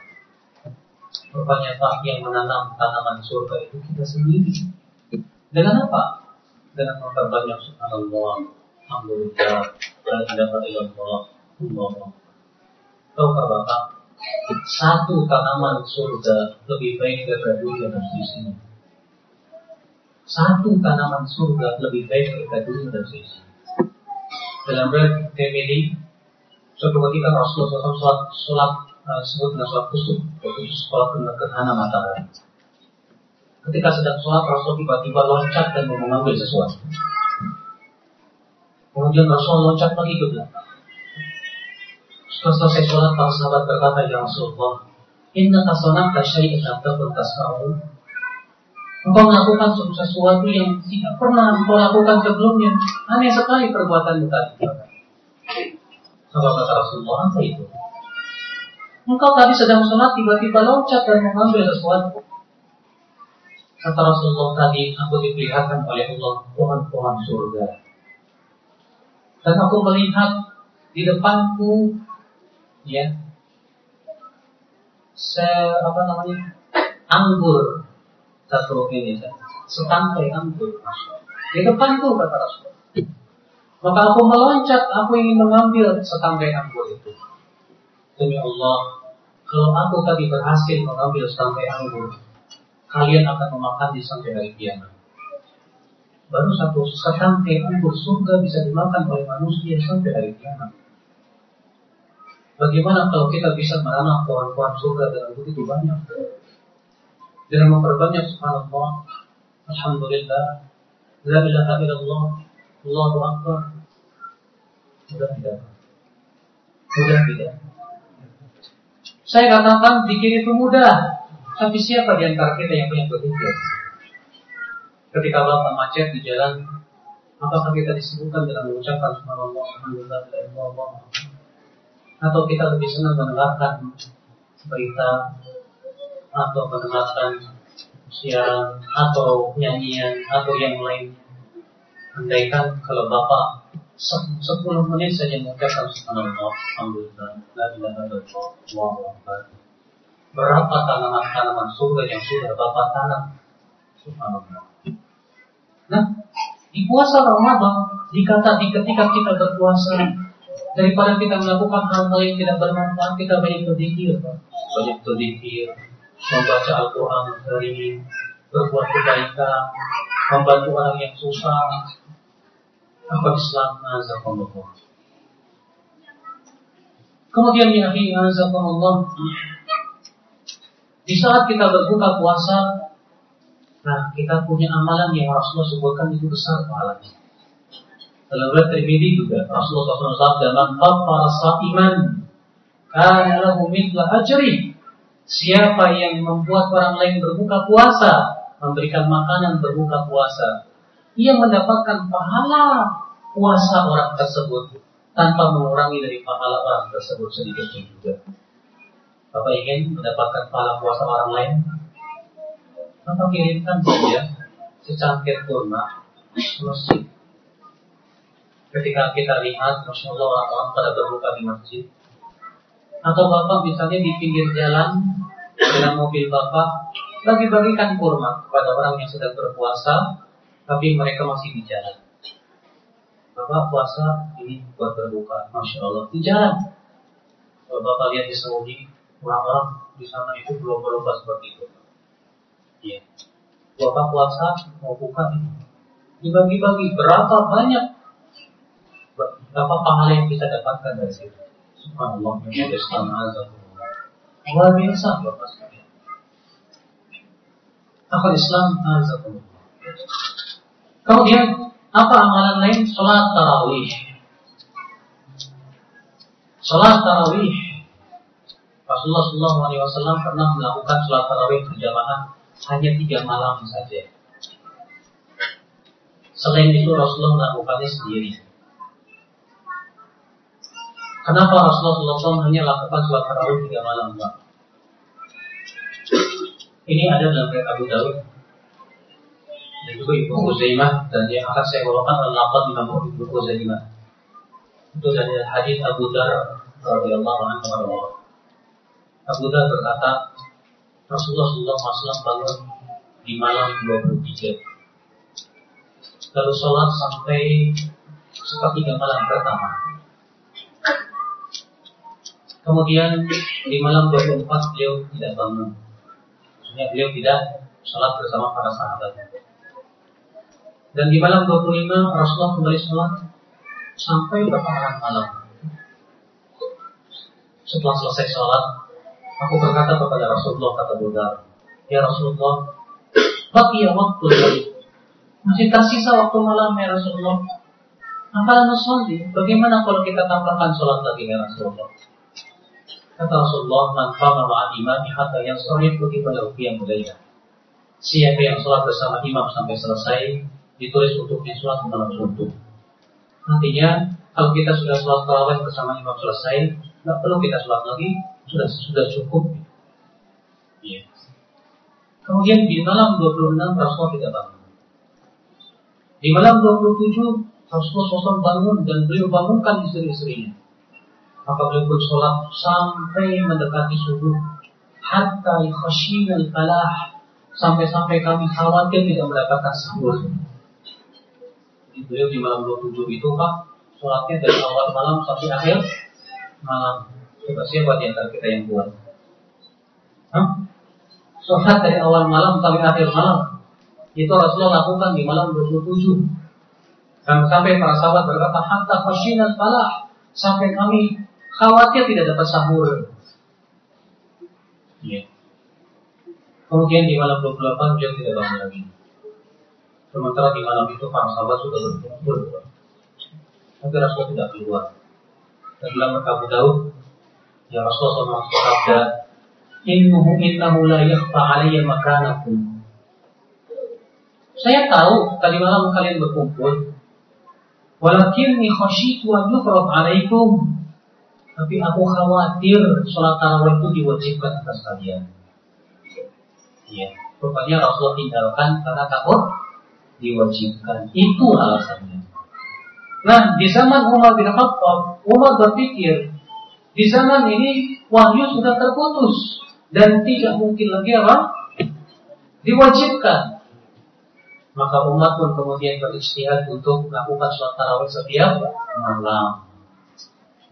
Pak yang menanam tanaman surga itu kita sendiri. Dengan apa? Dengan memperbanyak subhanallah, Alhamdulillah La ilaha illallah Allah Tahukah Bapak Satu tanaman surga Lebih baik daripada dunia dan sisinya Satu tanaman surga Lebih baik daripada dunia dan sisinya Dalam riwayat Tirmidzi Suatu ketika Rasulullah SAW sholat, sholat uh, sebut dengan sholat kusuk Yaitu sholat gerhana matahari Ketika sedang sholat Rasul tiba-tiba loncat dan mengambil sesuatu Kemudian Rasul loncat lagi ke belakang. Setelah selesai sholat, para sahabat berkata, Ya Rasulullah, Inna kasonaka syai'an takut tasa'u. Engkau melakukan sesuatu yang tidak pernah engkau lakukan sebelumnya. Aneh sekali perbuatan tadi. Apa kata Rasulullah? Apa itu? Engkau tadi sedang sholat, tiba-tiba loncat dan mengambil sesuatu. Kata Rasulullah tadi, aku diperlihatkan oleh Allah pohon-pohon surga. Dan aku melihat di depanku ya se apa namanya anggur satu ini setangkai anggur di depanku kata Rasul maka aku meloncat aku ingin mengambil setangkai anggur itu. Demi Allah kalau aku tadi berhasil mengambil setangkai anggur kalian akan memakan di sampai hari kiamat. Baru satu setangkai anggur surga bisa dimakan oleh manusia sampai hari kiamat. Bagaimana kalau kita bisa menanam pohon-pohon surga dengan begitu banyak? Dengan memperbanyak subhanallah, alhamdulillah, la ilaha illallah, Allahu akbar. Mudah tidak? Mudah tidak? Saya katakan bikin itu mudah, tapi siapa di antara kita yang punya berpikir? ketika bapak macet di jalan, apakah kita disebutkan dengan mengucapkan subhanallah, alhamdulillah, Allah, atau kita lebih senang mendengarkan berita atau mendengarkan siaran atau nyanyian atau yang lain. Andaikan kalau bapak sepuluh menit saja mengucapkan subhanallah, alhamdulillah, la ilaha illallah. Berapa tanaman-tanaman surga yang sudah Bapak tanam? Subhanallah. Nah, di puasa Ramadan, dikata di ketika kita berpuasa, daripada kita melakukan hal-hal yang tidak bermanfaat, kita banyak berzikir, banyak berzikir, membaca Al-Quran sering, berbuat kebaikan, membantu orang yang susah, apa Islam azakumullah. Kemudian ya akhi azakumullah. Di saat kita berbuka puasa, nah kita punya amalan yang Rasulullah sebutkan itu besar pahalanya. Dalam riwayat Tirmidzi juga Rasulullah SAW man qaffara sa'iman kana lahu mithla ajri. Siapa yang membuat orang lain berbuka puasa, memberikan makanan berbuka puasa, ia mendapatkan pahala puasa orang tersebut tanpa mengurangi dari pahala orang tersebut sedikit pun juga. Bapak ingin mendapatkan pahala puasa orang lain? Bapak kirimkan saja secangkir kurma masjid. Ketika kita lihat, Masya Allah orang-orang pada berbuka di masjid. Atau Bapak misalnya di pinggir jalan dengan mobil Bapak, bagi-bagikan kurma kepada orang yang sedang berpuasa tapi mereka masih di jalan. Bapak puasa ini buat berbuka, masya Allah di jalan. Kalau bapak lihat di Saudi, orang-orang di sana itu belum berubah seperti itu. Iya. Bapak puasa mau buka ini, dibagi-bagi berapa banyak berapa pahala yang kita dapatkan dari situ. Subhanallah, Islam Luar biasa Bapak sekalian. Akal Islam azam. Kemudian apa amalan lain? Salat tarawih. Salat tarawih. Rasulullah Shallallahu Alaihi Wasallam pernah melakukan salat tarawih berjamaah hanya tiga malam saja. Selain itu Rasulullah melakukannya sendiri. Kenapa Rasulullah SAW hanya lakukan sholat tarawih tiga malam, Pak? Ini ada dalam Abu Dawud dan juga Ibnu Khuzaimah dan yang akan saya bawakan adalah lafaz Imam Ibnu Khuzaimah. Itu dari hadis Abu Dar radhiyallahu anhu. Abu Dar berkata, Rasulullah SAW bangun di malam 23. Lalu sholat sampai sepertiga malam pertama. Kemudian di malam 24 beliau tidak bangun. Maksudnya beliau tidak sholat bersama para sahabat. Dan di malam 25 Rasulullah kembali sholat sampai pertengahan malam. Setelah selesai sholat, aku berkata kepada Rasulullah kata Budar, Ya Rasulullah, ya waktu lagi. Masih tersisa waktu malam ya Rasulullah. Apalah nusolli? Bagaimana kalau kita tambahkan sholat lagi ya Rasulullah? Kata Rasulullah, Man qama ma'al imami hatta yang sorif kutiba lahu yang mulia. Siapa yang sholat bersama imam sampai selesai, ditulis untuknya sholat malam suntuk. Artinya, kalau kita sudah sholat tarawih bersama imam selesai, nggak perlu kita sholat lagi, sudah sudah cukup. Ya. Kemudian di malam 26 Rasulullah tidak bangun. Di malam 27 Rasulullah bangun dan beliau bangunkan istri-istrinya. Maka beliau pun sholat sampai mendekati subuh. Hatta al falah sampai-sampai kami khawatir tidak mendapatkan sahur beliau di malam 27 itu Pak sholatnya dari awal malam sampai akhir malam. Coba siapa di antara kita yang kuat? Hah? Sholat dari awal malam sampai akhir malam. Itu Rasulullah lakukan di malam 27. Dan sampai para sahabat berkata, Hatta khashinat falah. Sampai kami khawatir tidak dapat sahur. Ya. Kemudian di malam 28 dia tidak bangun lagi. Sementara di malam itu para sahabat sudah berkumpul. Tapi Rasul tidak keluar. Dan dalam Abu Daud, ya Rasulullah SAW bersabda, Innuhu innahu la yakhfa alaiya makanakum. Saya tahu tadi malam kalian berkumpul. Walakinni khasyitu an yufrad alaikum. Tapi aku khawatir sholat tarawih itu diwajibkan atas kalian. Iya, rupanya Rasulullah tinggalkan karena takut diwajibkan. Itu alasannya. Nah, di zaman Umar bin Khattab, Umar berpikir, di zaman ini wahyu sudah terputus dan tidak mungkin lagi apa? Diwajibkan. Maka Umar pun kemudian beristihad untuk melakukan sholat tarawih setiap malam.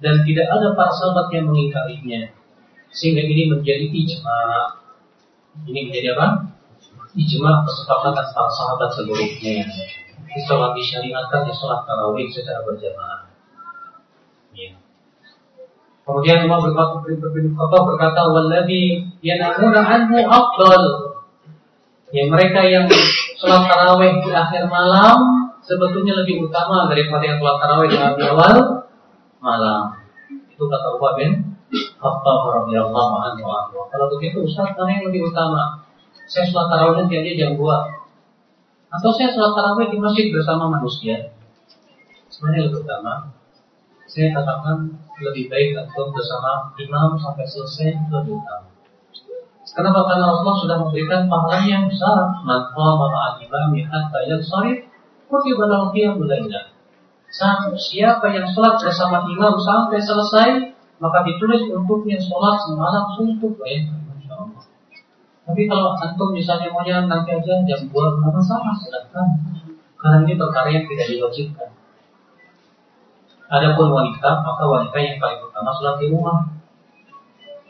Dan tidak ada para sahabat yang mengingkarinya. Sehingga ini menjadi ijma. Ini menjadi apa? ijma kesepakatan para sahabat seluruhnya. Di sholat disyariatkan di sholat tarawih secara berjamaah. Ya. Kemudian Umar berkata, berkata, berkata "Walladhi yanamuna anhu afdal." Ya, mereka yang sholat tarawih di akhir malam sebetulnya lebih utama daripada yang sholat tarawih di awal malam. Itu kata Umar bin Khattab radhiyallahu anhu. Kalau begitu Ustaz mana yang lebih utama? saya sholat tarawih nanti aja jam 2 atau saya sholat tarawih di masjid bersama manusia? Sebenarnya lebih utama. Saya katakan lebih baik untuk bersama imam sampai selesai lebih utama. Kenapa karena Rasulullah sudah memberikan pahala yang besar. Maka maka imam hatta yang sorry kutiba lahu qiyamul laila siapa yang sholat bersama imam sampai selesai maka ditulis untuknya sholat semalam suntuk bayangkan tapi kalau antum misalnya maunya nanti aja jam 2 nggak masalah silakan. Karena ini perkara yang tidak diwajibkan. Adapun wanita, maka wanita yang paling utama sholat di rumah.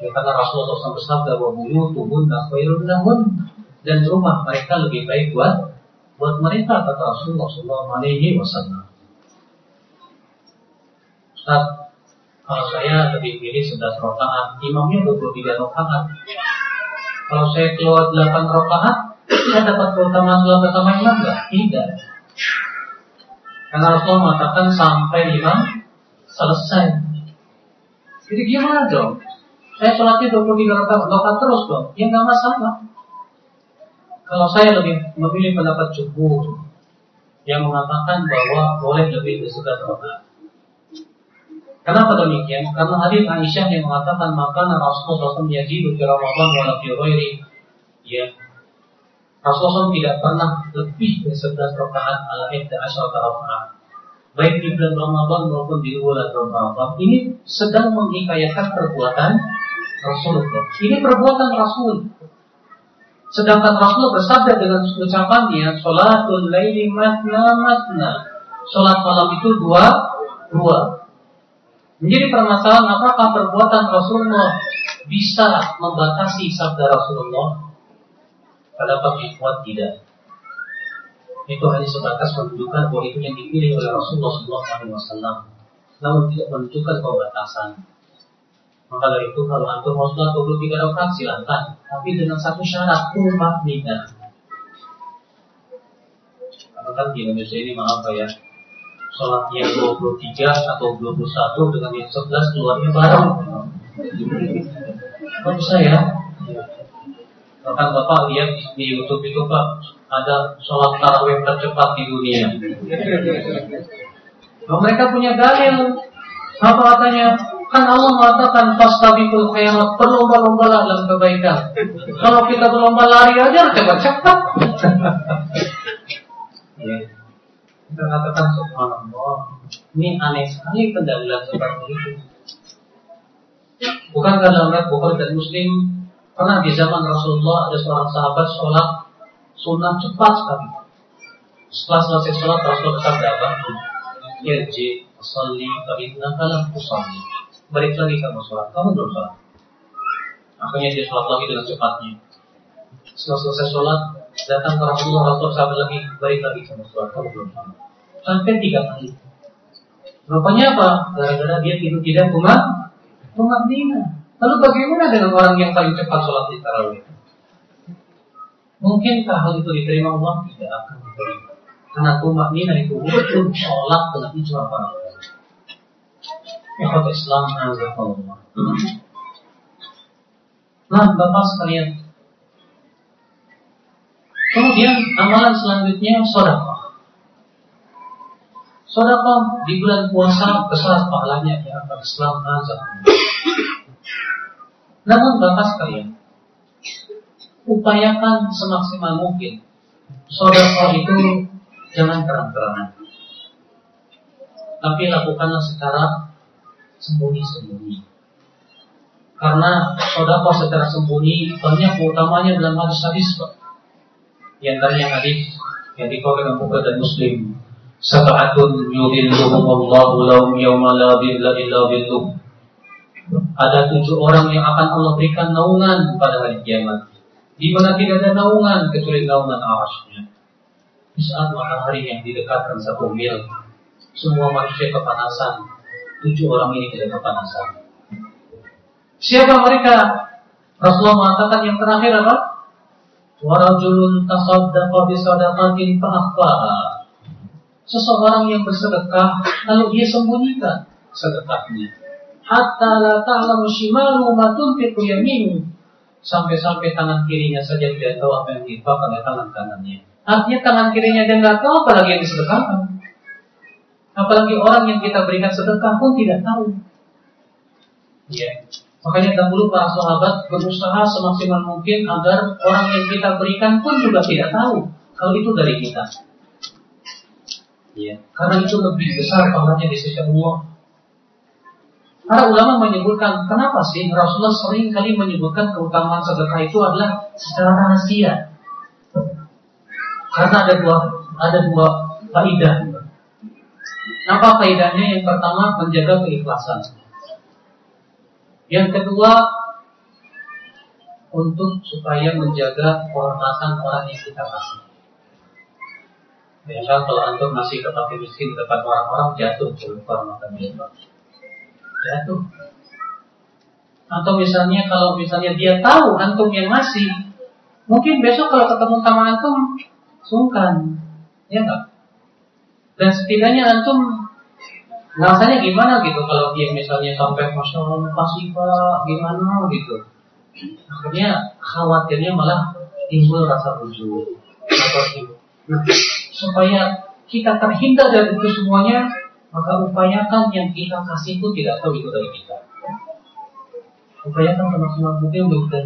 Ya, karena Rasulullah SAW bersabda bahwa buyu tubuh khairun lahun dan rumah mereka lebih baik buat buat mereka kata Rasulullah SAW Alaihi. Ustaz, kalau saya lebih pilih 11 rakaat, imamnya 23 rakaat. Kalau saya keluar 8 rakaat, saya dapat keutamaan sholat bersama imam enggak? Tidak. Karena Rasulullah mengatakan sampai imam selesai. Jadi gimana dong? Saya sholatnya 23 rakaat, rakaat terus dong. Ya nggak masalah. Kalau saya lebih memilih pendapat jumhur yang mengatakan bahwa boleh lebih dari 11 rakaat. Kenapa demikian? Karena hadis Aisyah yang mengatakan maka Rasulullah SAW yajidu di Ramadan wa fi. Ya. Rasulullah SAW tidak pernah lebih dari 11 rakaat ala ihda asyara rakaat. Baik di bulan Ramadan maupun di bulan Ramadan. Ini sedang menghikayakan perbuatan Rasulullah. Ini perbuatan Rasul. Sedangkan Rasul bersabda dengan ucapannya, Salatul laili matna matna. Salat malam itu dua, dua. Menjadi permasalahan apakah perbuatan Rasulullah bisa membatasi sabda Rasulullah? Pada ikhwan tidak. Itu hanya sebatas menunjukkan bahwa itu yang dipilih oleh Rasulullah SAW. Namun tidak menunjukkan pembatasan. Maka dari itu kalau antum mau sholat 23 rakaat silakan, tapi dengan satu syarat umat nikah. Karena kan di Indonesia ini maaf ya, sholat yang 23 atau 21 dengan yang 11 keluarnya bareng. Kok bisa ya? Bahkan Bapak lihat di Youtube itu Pak ada sholat tarawih tercepat di dunia. Nah, mereka punya dalil. Apa katanya? Kan Allah mengatakan fastabiqul khairat, berlomba-lomba dalam kebaikan. Kalau kita berlomba lari aja cepat-cepat. Kita katakan subhanallah, ini aneh sekali pendalilan seperti itu. Bukan dalam riwayat Bukhari dan Muslim karena di zaman Rasulullah ada seorang sahabat sholat sunnah cepat sekali. Setelah selesai sholat Rasulullah bersabda apa? Irji, salli, fa'idna kalam usalli. Balik lagi kamu sholat, kamu belum sholat. Akhirnya dia sholat lagi dengan cepatnya. Setelah selesai sholat, datang ke Rasulullah Rasulullah sahabat lagi baik lagi sama kamu belum sampai tiga kali. Rupanya apa? Gara-gara dia tidur tidak cuma cuma dina lalu bagaimana dengan orang yang paling cepat sholat di tarawih? Mungkinkah hal itu diterima Allah? Tidak akan diterima. Karena tumak nina itu bukan sholat dengan ijma para ulama Ikhwat Islam Nah Bapak sekalian Kemudian amalan selanjutnya sodako. Sodako di bulan puasa besar pahalanya di atas Islam azab. Namun bapak sekalian, upayakan semaksimal mungkin. Sodako itu jangan terang-terangan. tapi lakukanlah secara sembunyi-sembunyi. Karena sodakoh secara sembunyi banyak utamanya dalam hadis-hadis Di antaranya hadis yang dikeluarkan Bukhari dan Muslim. Sab'atun yudilluhumullahu lahum yawma la dhilla illa dhilluh. Ada tujuh orang yang akan Allah berikan naungan pada hari kiamat. Di mana tidak ada naungan kecuali naungan arasnya. Di saat matahari yang didekatkan satu mil, semua manusia kepanasan. Tujuh orang ini tidak kepanasan. Siapa mereka? Rasulullah mengatakan yang terakhir apa? Warajulun tasaddaqa bi sadaqatin fa'akhfaha. Seseorang yang bersedekah lalu dia sembunyikan sedekahnya. Hatta la ta'lamu shimalu ma tunfiqu yaminu. Sampai-sampai tangan kirinya saja tidak tahu apa yang diinfakkan oleh tangan kanannya. Artinya tangan kirinya dia nggak tahu apalagi yang disedekahkan. Apalagi orang yang kita berikan sedekah pun tidak tahu. Ya. Makanya dahulu para sahabat berusaha semaksimal mungkin agar orang yang kita berikan pun juga tidak tahu kalau itu dari kita. Ya, karena itu lebih besar pahalanya di sisi Allah. Para ulama menyebutkan kenapa sih Rasulullah sering kali menyebutkan keutamaan sedekah itu adalah secara rahasia. Karena ada dua ada dua faidah. Apa faidahnya? Yang pertama menjaga keikhlasan. Yang kedua untuk supaya menjaga kehormatan orang yang kita kasih. Misal kalau antum masih ke fakir miskin depan orang-orang jatuh kehormatan dia. Jatuh. Atau misalnya kalau misalnya dia tahu antum yang masih, mungkin besok kalau ketemu sama antum sungkan, ya enggak? Dan setidaknya antum rasanya gimana gitu kalau dia misalnya sampai masya Allah pak. Gimana? gitu. Akhirnya khawatirnya malah timbul rasa ujub nah, supaya kita terhindar dari itu semuanya maka upayakan yang kita kasih itu tidak tahu itu dari kita. Upayakan semaksimal mungkin untuk kita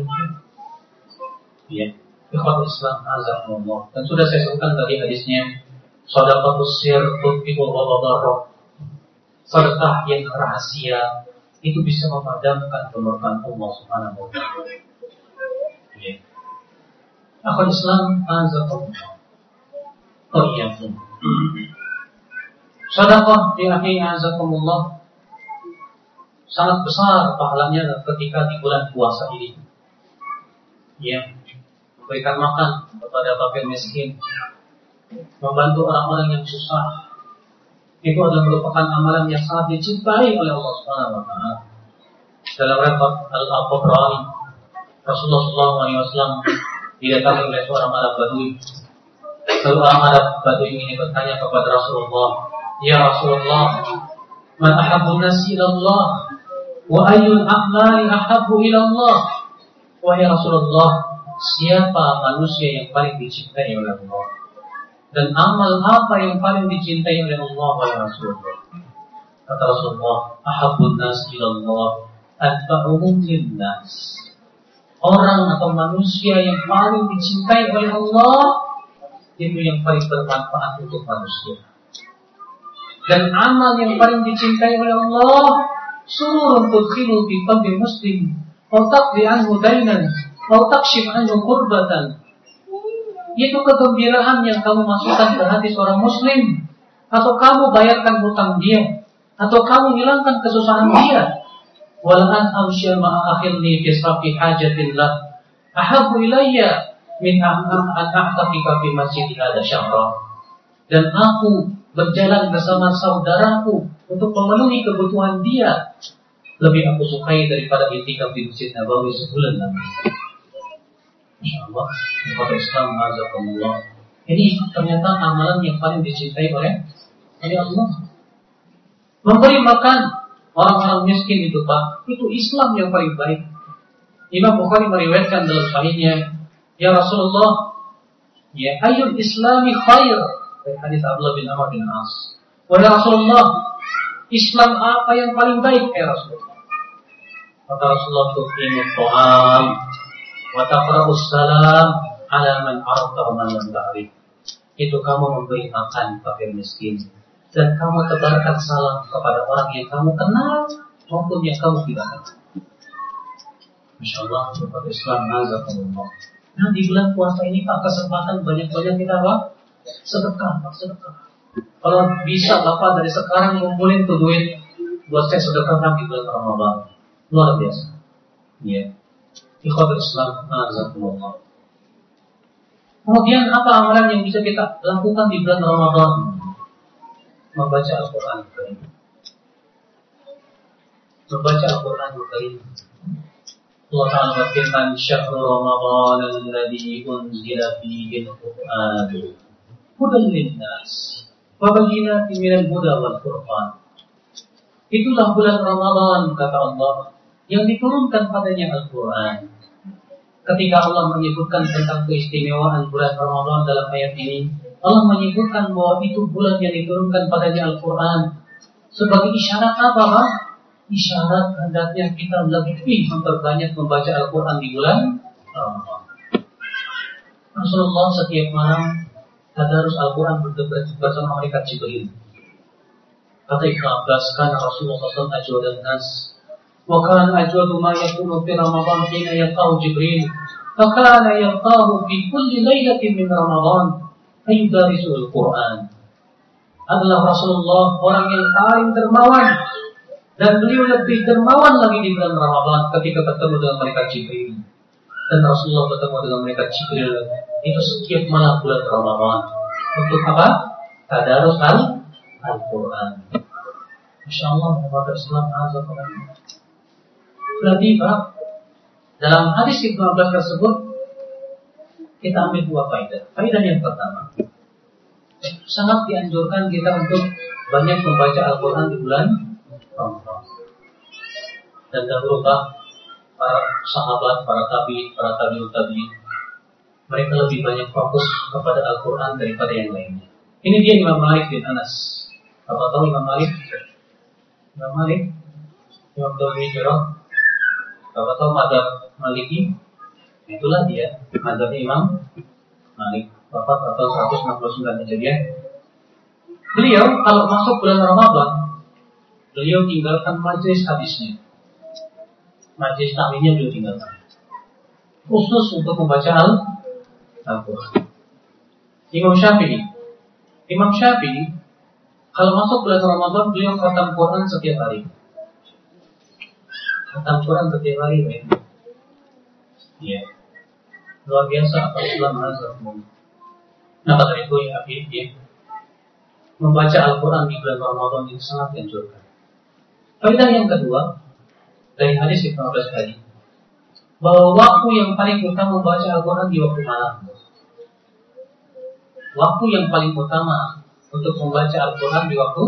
ya ikhwan Islam azamullah dan sudah saya sebutkan tadi hadisnya sadaqatus sir tutfiqul ghadab sedekah yang rahasia itu bisa memadamkan kemurkaan Allah Subhanahu wa taala. Ya. Islam azakumullah. Oh iya. Sedekah di akhir azakumullah sangat besar pahalanya ketika di bulan puasa ini. Ya, memberikan makan kepada fakir miskin, membantu orang-orang yang susah, itu adalah merupakan amalan yang sangat dicintai oleh Allah Subhanahu wa taala. Dalam riwayat Al-Bukhari, Rasulullah SAW didatangi oleh seorang Arab Badui. Lalu orang Arab Badui ini bertanya kepada Rasulullah, "Ya Rasulullah, man ahabbu nasi Allah wa ayyul a'mali ahabbu ila Allah?" Wahai Rasulullah, siapa manusia yang paling dicintai oleh Allah? Dan amal apa yang paling dicintai oleh Allah wa Rasulullah. Kata Rasulullah, ahabun nas ilallah anfa'uhum linnas. Orang atau manusia yang paling dicintai oleh Allah itu yang paling bermanfaat untuk manusia. Dan amal yang paling dicintai oleh Allah surun tudkhilu fi qalbi muslim wa taqdi anhu dainan wa takshif anhu qurbatan itu kegembiraan yang kamu masukkan ke hati seorang muslim. Atau kamu bayarkan hutang dia. Atau kamu hilangkan kesusahan dia. Walan amsyir ma'a akhirni fi safi hajatillah. Ahabu ilayya min an a'taqika fi masjid hadha syahra. Dan aku berjalan bersama saudaraku untuk memenuhi kebutuhan dia. Lebih aku sukai daripada itikaf di Masjid Nabawi sebulan lamanya. InsyaAllah. Islam Azakumullah Ini ternyata amalan yang paling dicintai oleh oleh Allah. Memberi makan orang-orang miskin itu Pak Itu Islam yang paling baik. Imam Bukhari meriwayatkan dalam sahihnya Ya Rasulullah Ya ayul islami khair. Dari hadis Abdullah bin Amr bin As. Wahai Rasulullah Islam apa yang paling baik ya Rasulullah? Kata Rasulullah Tuhimu ta'am wa taqra'us salam ala man arafta wa man ta'rif. Itu kamu memberi makan fakir miskin dan kamu tebarkan salam kepada orang yang kamu kenal maupun yang kamu tidak kenal. Masya Allah, Bapak Islam, Nazakumullah. Nah, di bulan puasa ini Pak, kesempatan banyak-banyak kita apa? Sedekah, Pak, sedekah. Kalau bisa Bapak dari sekarang ngumpulin tuh duit buat saya sedekahkan di bulan Ramadan. Luar biasa. Ya. Ikhwatul Islam, Nazakumullah. Kemudian apa amalan yang bisa kita lakukan di bulan Ramadan? Membaca Al-Quran Membaca Al-Quran Karim. Allah Ta'ala berfirman Syahrul Ramadan alladhi unzila fihi al-Qur'an Hudan linnas Wa bayyinatin minal huda wal furqan Itulah bulan Ramadan kata Allah yang diturunkan padanya Al-Quran. Ketika Allah menyebutkan tentang keistimewaan bulan Ramadan dalam ayat ini, Allah menyebutkan bahwa itu bulan yang diturunkan padanya Al-Quran sebagai isyarat apa? isyarat hendaknya kita lebih memperbanyak membaca Al-Quran di bulan Ramadan. Rasulullah setiap malam tadarus Al-Quran bersama malaikat Jibril. Kata Ibn Abbas, kan Rasulullah SAW ajwad nas wa kan ajwadu ma yakunu fi Ramadan hina yalqahu Jibril فكان يلقاه في كل ليلة من رمضان فيدارسه Al-Quran adalah Rasulullah orang yang paling dermawan dan beliau lebih dermawan lagi di bulan Ramadan ketika bertemu dengan mereka Jibril. Dan Rasulullah bertemu dengan mereka Jibril itu setiap malam bulan Ramadan. Untuk apa? Tadarus Al-Quran. Masya Allah, Muhammad Islam Berarti Pak, dalam hadis ke-12 tersebut kita ambil dua faedah. Faedah yang pertama, sangat dianjurkan kita untuk banyak membaca Al-Quran di bulan dan dahulu para sahabat, para tabi, para tabiut tabi, mereka lebih banyak fokus kepada Al-Quran daripada yang lainnya. Ini dia Imam Malik bin Anas. Apa tahu Imam Malik? Imam Malik, Imam Dawud Hijrah. Apa tahu Madhab Maliki? Itulah dia, Madhab Imam Malik. Bapak atau 169 Hijriah. Beliau kalau masuk bulan Ramadan beliau tinggalkan majelis hadisnya. Majelis taklimnya beliau tinggalkan. Khusus untuk membaca Al-Quran. Imam Syafi'i. Imam Syafi'i kalau masuk bulan Ramadan beliau khatam Quran setiap hari. Khatam Quran setiap hari, ya. Iya. Luar biasa apa Islam Nah, kata itu ya, ya, membaca Al-Quran di bulan Ramadan itu sangat dianjurkan. Faedah yang kedua dari hadis Ibnu Abbas tadi bahwa waktu yang paling utama membaca Al-Quran di waktu malam. Waktu yang paling utama untuk membaca Al-Quran di waktu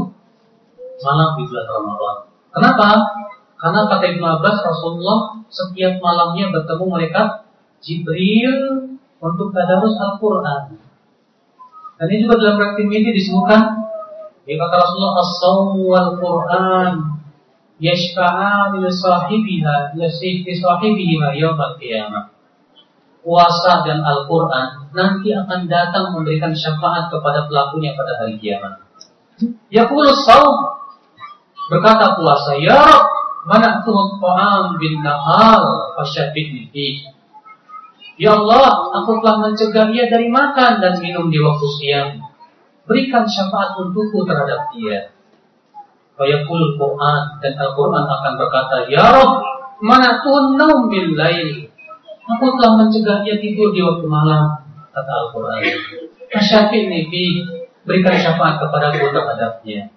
malam di bulan Ramadan. Kenapa? Karena kata Ibnu Abbas Rasulullah setiap malamnya bertemu mereka Jibril untuk tadarus Al-Quran. Dan ini juga dalam praktik ini disebutkan di kata Rasulullah as-sawm wal Quran yashfa'an li sahibiha li sahibihima yaumil qiyamah. Puasa dan Al-Qur'an nanti akan datang memberikan syafaat kepada pelakunya pada hari kiamat. Yaqulu saum berkata puasa, "Ya Rabb, mana tuh ta'am bin nahar fasyabihni fi." Ya Allah, aku telah mencegah dia dari makan dan minum di waktu siang. Berikan syafaat untukku terhadap dia. Fayaqul Quran dan Al-Quran akan berkata, Ya Rob, mana naum bil lail. Aku telah mencegah dia tidur di waktu malam, kata Al-Quran. Asyafi Nabi berikan syafaat kepada aku terhadapnya.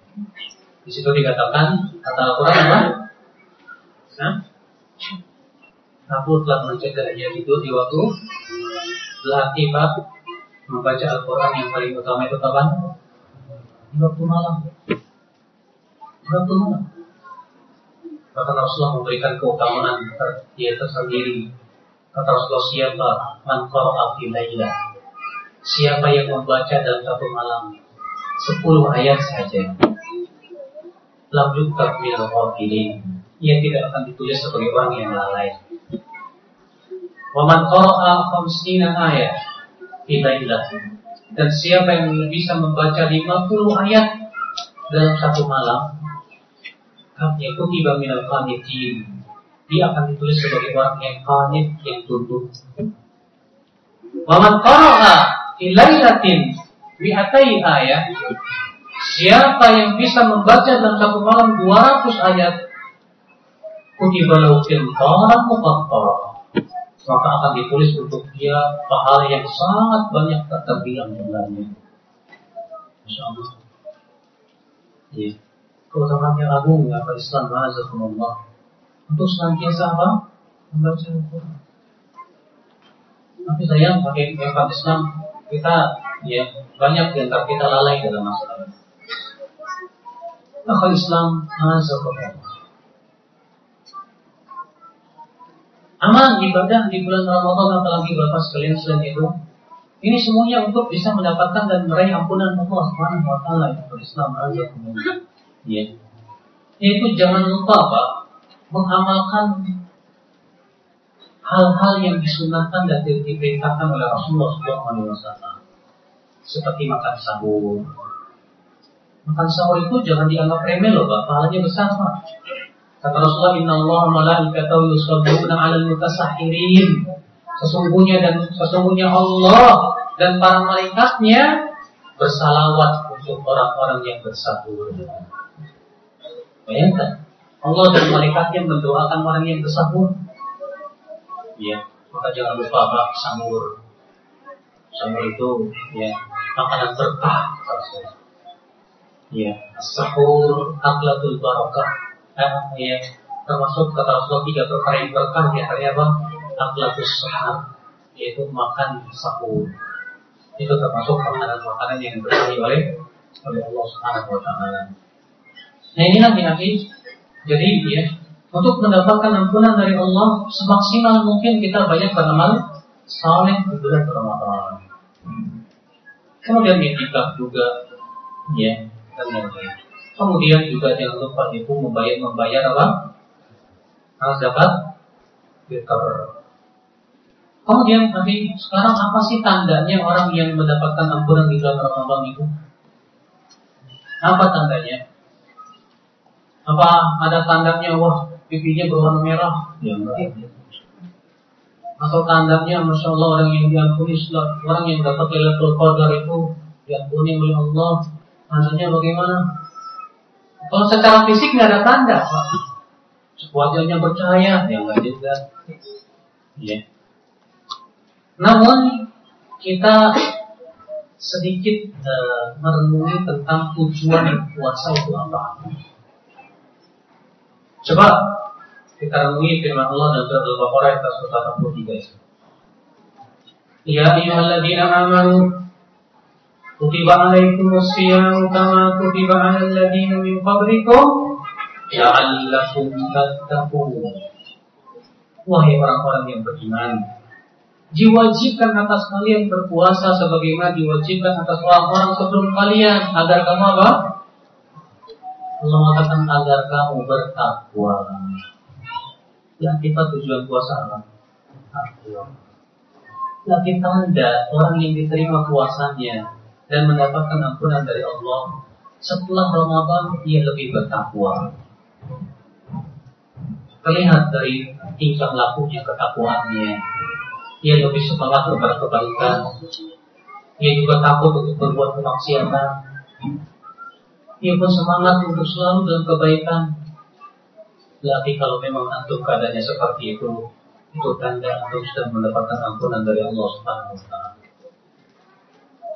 Di situ dikatakan, kata Al-Quran? Nah, aku telah mencegah dia tidur di waktu berarti Pak membaca Al-Quran yang paling utama itu kapan? Di waktu malam. Betul. Bahkan Rasulullah memberikan keutamaan dia tersendiri. Kata Rasulullah siapa man qara'a Siapa yang membaca dalam satu malam sepuluh ayat saja. Lam yuktab min. Ia tidak akan ditulis sebagai orang yang lalai. Wa man qara'a khamsina ayat fi Dan siapa yang bisa membaca 50 ayat dalam satu malam, kami kutiba minal qanitin. Dia akan ditulis sebagai orang yang qanit, yang tunduk. Wa man qara'a fi lailatin mi'atai ayat Siapa yang bisa membaca dalam satu malam 200 ayat Kutiba lahu qintaran muqattara maka akan ditulis untuk dia pahala yang sangat banyak terbilang jumlahnya. Masya Allah. Ya. Keutamaannya agung ya Islam Azakumullah. Untuk senantiasa apa? Membaca Al-Quran. Tapi sayang pakai empat Islam kita ya banyak di antara kita lalai dalam masalah. Akal Islam Azakumullah. Amal ibadah di bulan Ramadan apalagi Bapak sekalian selain itu ini semuanya untuk bisa mendapatkan dan meraih ampunan Allah Subhanahu wa taala itu Islam Ya. Itu jangan lupa Pak mengamalkan hal-hal yang disunahkan dan diperintahkan oleh Rasulullah SAW seperti makan sahur. Makan sahur itu jangan dianggap remeh loh Pak, pahalanya besar Pak. Kata Rasulullah, Inna Allah malaikatahu yusalluna 'alal mutasahhirin. Sesungguhnya dan sesungguhnya Allah dan para malaikatnya bersalawat untuk orang-orang yang bersahur. Bayangkan, Allah dan malaikatnya mendoakan orang yang bersahur. Ya, maka jangan lupa Pak sahur. Sahur itu ya makanan berkah. Ya, sahur akhlatul barakah ya termasuk kata Rasulullah tiga perkara yang berkah di antaranya apa? Akhlaqus sahar yaitu makan sahur. Itu termasuk makanan-makanan yang diberi oleh oleh Allah Subhanahu wa taala. Nah inilah nanti jadi ya untuk mendapatkan ampunan dari Allah semaksimal mungkin kita banyak beramal saleh di bulan Ramadan. Kemudian itikaf juga ya dan yang lain. Kemudian juga jangan lupa itu membayar membayar apa? Harus dapat cover. Kemudian tapi sekarang apa sih tandanya orang yang mendapatkan ampunan di dalam Ramadan itu? Apa tandanya? Apa ada tandanya wah pipinya berwarna merah? Ya. Atau tandanya Masya Allah orang yang diampuni orang yang dapat level Qadar itu diampuni oleh Allah. Tandanya bagaimana? Kalau secara fisik nggak ada tanda, wajahnya bercahaya, ya nggak juga. Ya. Namun kita sedikit uh, merenungi tentang tujuan puasa itu apa. Coba kita renungi firman Allah dan surat Al-Baqarah ayat 183. Ya ayyuhalladzina amanu كتب عليكم الصيام كما كتب على الذين من قبلكم لعلكم تتقون Wahai orang-orang yang beriman Diwajibkan atas kalian berpuasa Sebagaimana diwajibkan atas orang-orang sebelum kalian Agar kamu apa? Allah mengatakan agar kamu bertakwa Ya kita tujuan puasa apa? Takwa Lagi tanda orang yang diterima puasanya dan mendapatkan ampunan dari Allah setelah Ramadan ia lebih bertakwa. Terlihat dari tingkah lakunya ketakwaannya. Ia lebih semangat kepada kebaikan. Ia juga takut untuk berbuat kemaksiatan. Ia pun semangat untuk selalu dalam kebaikan. Tapi kalau memang antum keadaannya seperti itu, itu tanda antum sudah mendapatkan ampunan dari Allah Subhanahu wa taala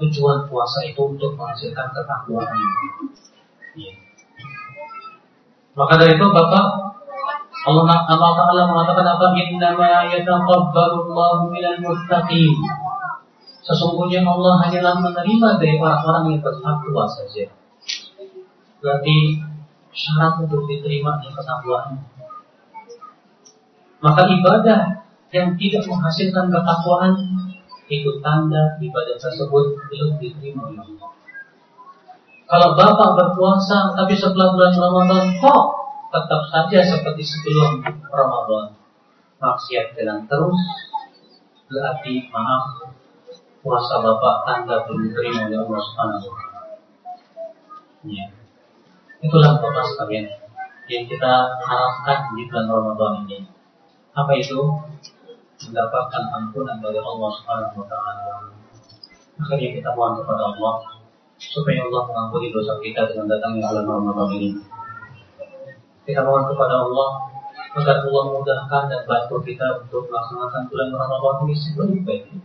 tujuan puasa itu untuk menghasilkan ketakwaan. Ya. Maka dari itu Bapak Allah Allah Taala mengatakan apa? Innama yataqabbalullahu minal muttaqin. Sesungguhnya Allah hanyalah menerima dari orang-orang yang bertakwa saja. Berarti syarat untuk diterima yang ketakwaan. Maka ibadah yang tidak menghasilkan ketakwaan itu tanda ibadah tersebut belum diterima oleh Allah. Kalau bapak berpuasa tapi setelah bulan Ramadan kok tetap saja seperti sebelum Ramadan maksiat jalan terus berarti maaf puasa bapak tanda belum diterima oleh Allah Subhanahu wa Ya. Itulah Bapak sekalian yang kita harapkan di bulan Ramadan ini. Apa itu? Mendapatkan ampunan dari Allah Subhanahu wa taala. Akhirnya kita mohon kepada Allah supaya Allah mengampuni dosa kita dengan datangnya bulan Ramadan ini. Kita mohon kepada Allah agar Allah mudahkan dan bantu kita untuk melaksanakan bulan Ramadan ini sebaik-baiknya.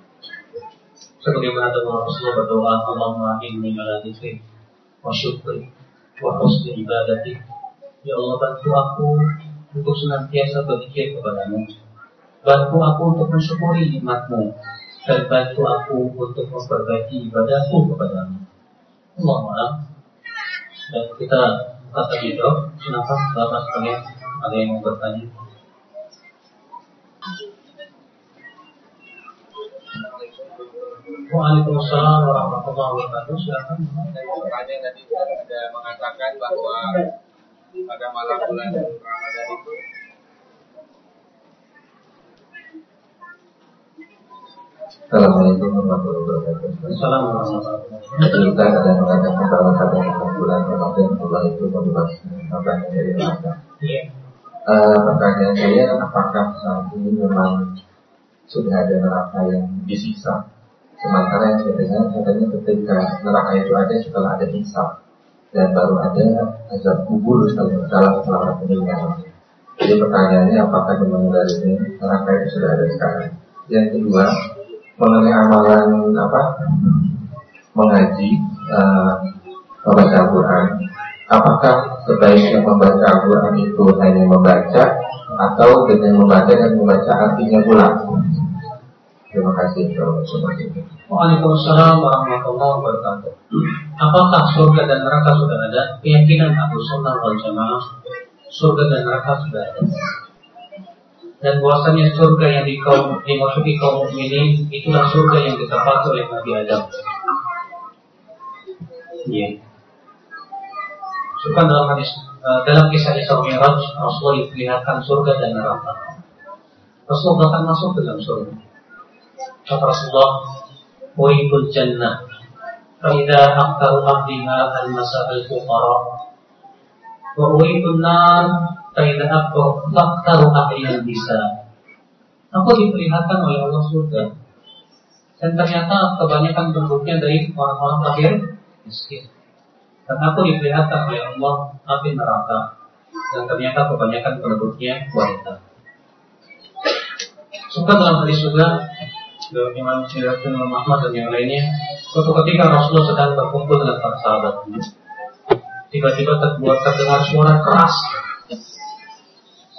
Sebagaimana doa Rasulullah berdoa, Allahumma inni ala dzikri wa syukri wa husni ibadati. Ya Allah bantu aku untuk senantiasa berzikir kepadamu. Bantu aku untuk mensyukuri nikmatmu dan bantu aku untuk memperbaiki ibadahku kepadamu. Allah dan kita kata hijau, kenapa Bapak sekalian ada yang mau bertanya? Waalaikumsalam warahmatullahi wabarakatuh. Silakan. Bertanya tadi ada mengatakan bahwa pada malam bulan Ramadan itu Assalamualaikum warahmatullahi wabarakatuh. Assalamualaikum. Itu pertanyaan saya, apakah saat ini memang sudah ada neraka yang disiksa? Sementara yang saya dengar katanya ketika neraka itu ada setelah ada hisab dan baru ada azab kubur dalam setelah meninggal. Jadi pertanyaannya apakah memang dari ini neraka itu sudah ada sekarang? Yang kedua, mengenai amalan apa mengaji uh, membaca Al-Quran apakah sebaiknya membaca Al-Quran itu hanya membaca atau dengan membaca dan membaca artinya pula terima kasih Waalaikumsalam warahmatullahi wabarakatuh. Apakah surga dan neraka sudah ada? Keyakinan Abu Sunnah wal Jamaah surga dan neraka sudah ada Dan bahwasanya surga yang di kaum dimasuki kaum mukminin itulah surga yang ditempati oleh Nabi Adam. Iya. Sukan dalam hadis uh, dalam kisah Isra Mi'raj Rasulullah diperlihatkan surga dan neraka. Rasulullah akan masuk ke dalam surga. Kata Rasulullah, "Urikul jannah." فإذا أكثر أهلها المساء الفقراء وأريد النار Faidah aku faktaru yang bisa. Aku diperlihatkan oleh Allah surga. Dan ternyata kebanyakan penduduknya dari orang-orang kafir miskin. Dan aku diperlihatkan oleh Allah api neraka. Dan ternyata kebanyakan penduduknya wanita. Suka dalam hadis surga dalam iman Syirafin Muhammad dan yang lainnya Suatu ketika Rasulullah sedang berkumpul dengan para sahabatnya Tiba-tiba terbuat terdengar suara keras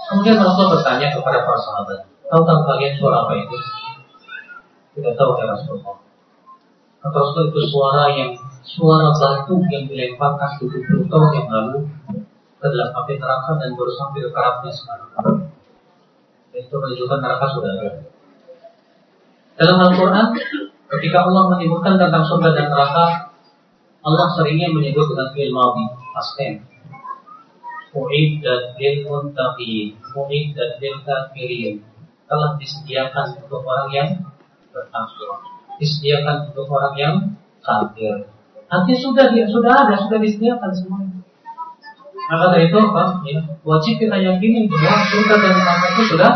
Kemudian Rasulullah bertanya kepada para sahabat Tahu tak kalian suara apa itu? Tidak tahu ya Rasulullah Kata Rasulullah itu suara yang Suara batu yang dilemparkan 70 tahun yang lalu Ke dalam api neraka dan baru sampai ke karatnya sekarang Itu menunjukkan neraka sudah ada Dalam Al-Quran Ketika Allah menyebutkan tentang surga dan neraka, Allah seringnya menyebut dengan fi'il tense. Uiddat lil muttaqin, uiddat lil kafirin. Telah disediakan untuk orang yang bertakwa. Disediakan untuk orang yang kafir. Artinya sudah dia sudah ada, sudah disediakan semuanya. Maka dari itu apa? Ya, wajib kita yakini bahwa surga dan neraka itu sudah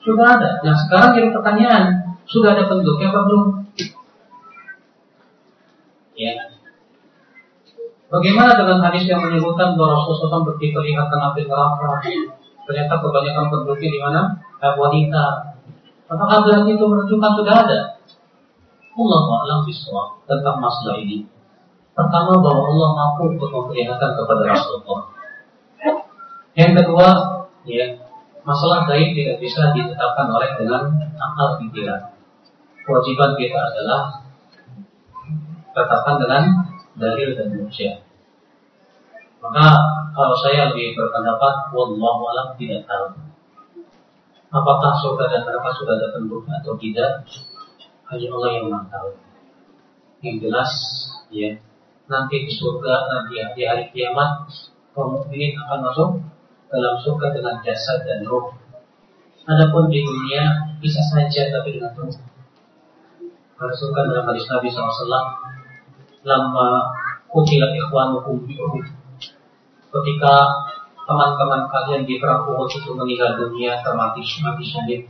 sudah ada. Nah sekarang jadi pertanyaan, sudah ada penduduknya apa belum? Ya. Bagaimana dengan hadis yang menyebutkan bahwa Rasulullah SAW diperlihatkan api neraka? Ternyata kebanyakan penduduknya di mana? Wanita. Apakah berarti itu menunjukkan sudah ada? Allah alam biswa tentang masalah ini. Pertama bahwa Allah mampu untuk memperlihatkan kepada Rasulullah. Yang kedua, ya, masalah gaib tidak bisa ditetapkan oleh dengan akal pikiran. Kewajiban kita adalah katakan dengan dalil dan bukti. Maka kalau saya lebih berpendapat, wallahu alam tidak tahu. Apakah surga dan neraka sudah ada penduduknya atau tidak? Hanya Allah yang tahu. Yang jelas, ya, nanti di surga nanti di hari kiamat kaum mukminin akan masuk dalam surga dengan jasad dan roh. Adapun di dunia bisa saja tapi dengan roh. Rasulkan dalam hadis Nabi SAW lama kutilat ikhwanukum Uhud. ketika teman-teman kalian di perang Uhud itu meninggal dunia termati mati syahid.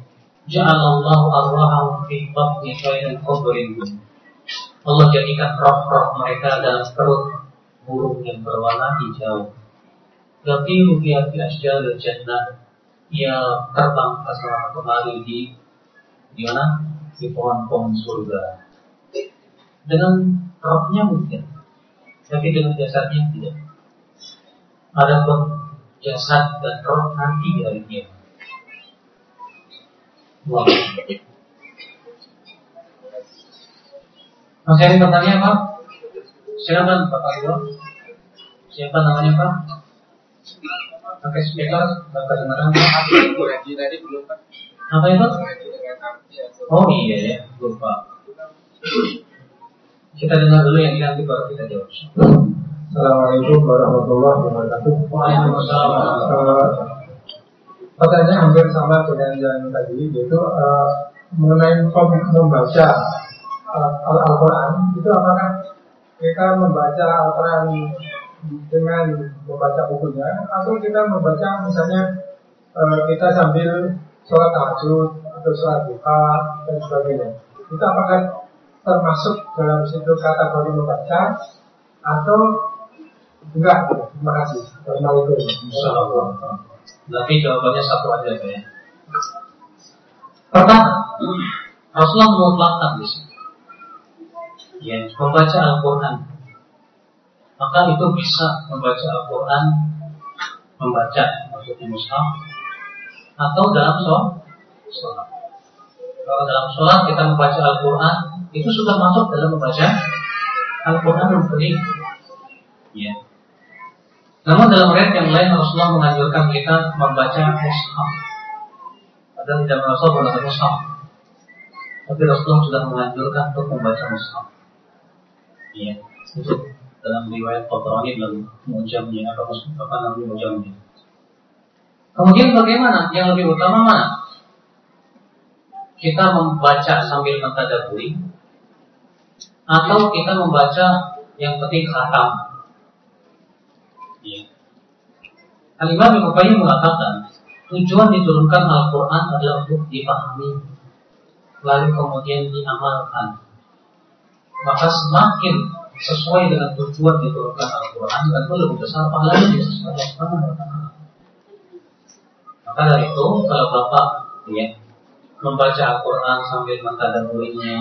Ja'alallahu arwahahum fi batni khairin qabrin. Allah jadikan roh-roh mereka dalam perut burung yang berwarna hijau. Tapi rupiah fi asjalil jannah ia terbang ke sana kemari di di mana? Di pohon-pohon surga. Dengan rohnya mungkin, tapi dengan jasadnya tidak. Ada pun jasad dan roh nanti di hari kiamat. Wow. Masih ada pertanyaan Pak? Silakan Bapak Ibu. Siapa namanya Pak? Pakai speaker, Bapak dengarkan Pak. Haji tadi belum Pak. Apa itu? Atau Oh iya ya, lupa. Kita dengar dulu yang ini nanti baru kita jawab. Assalamualaikum warahmatullahi wabarakatuh. Waalaikumsalam. Pertanyaan hampir sama dengan yang tadi, yaitu eh, mengenai mem- membaca Al- Al-Quran, itu apakah kita membaca Al-Quran dengan membaca bukunya, atau kita membaca misalnya eh, kita sambil sholat tahajud atau sholat duha dan sebagainya. Itu apakah termasuk dalam situ kategori membaca atau enggak? Terima kasih. Assalamualaikum. Insyaallah. Tapi jawabannya satu aja ya. Pertama, Rasulullah memutlakkan di sini. Ya, membaca Al-Quran. Maka itu bisa membaca Al-Quran, membaca maksudnya mushaf, atau dalam sholat. Kalau dalam sholat kita membaca Al-Quran, itu sudah masuk dalam membaca Al-Quran kering. Ya, namun dalam riwayat yang lain Rasulullah menganjurkan kita membaca mushaf. Padahal tidak merasa menggunakan mushaf. Tapi Rasulullah sudah menganjurkan untuk membaca mushaf. Iya, itu dalam riwayat Tabrani dalam mujamnya maksud apa namanya mujamnya. Kemudian bagaimana? Yang lebih utama mana? Kita membaca sambil mentadaburi atau kita membaca yang penting khatam Ya. Al-Imam Ibnu Qayyim mengatakan tujuan diturunkan Al-Quran adalah untuk dipahami lalu kemudian diamalkan. Maka semakin sesuai dengan tujuan diturunkan Al-Quran tentu lebih besar pahalanya di sisi Allah. Maka dari itu kalau bapak ya membaca Al-Quran sambil mentadaburinya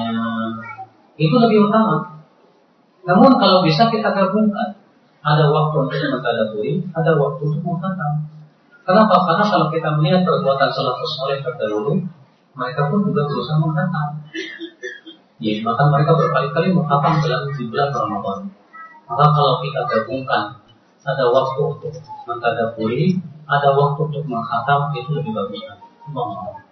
itu lebih utama. Namun kalau bisa kita gabungkan ada waktu untuk mentadaburi, ada waktu untuk menghatam. Kenapa? Karena kalau kita melihat perbuatan salafus soleh terdahulu, mereka pun juga berusaha menghatam. Ya, maka mereka berkali-kali menghatam dalam di bulan Ramadan. Maka kalau kita gabungkan, ada waktu untuk mentadaburi, ada waktu untuk menghatam, itu lebih bagus. Allah.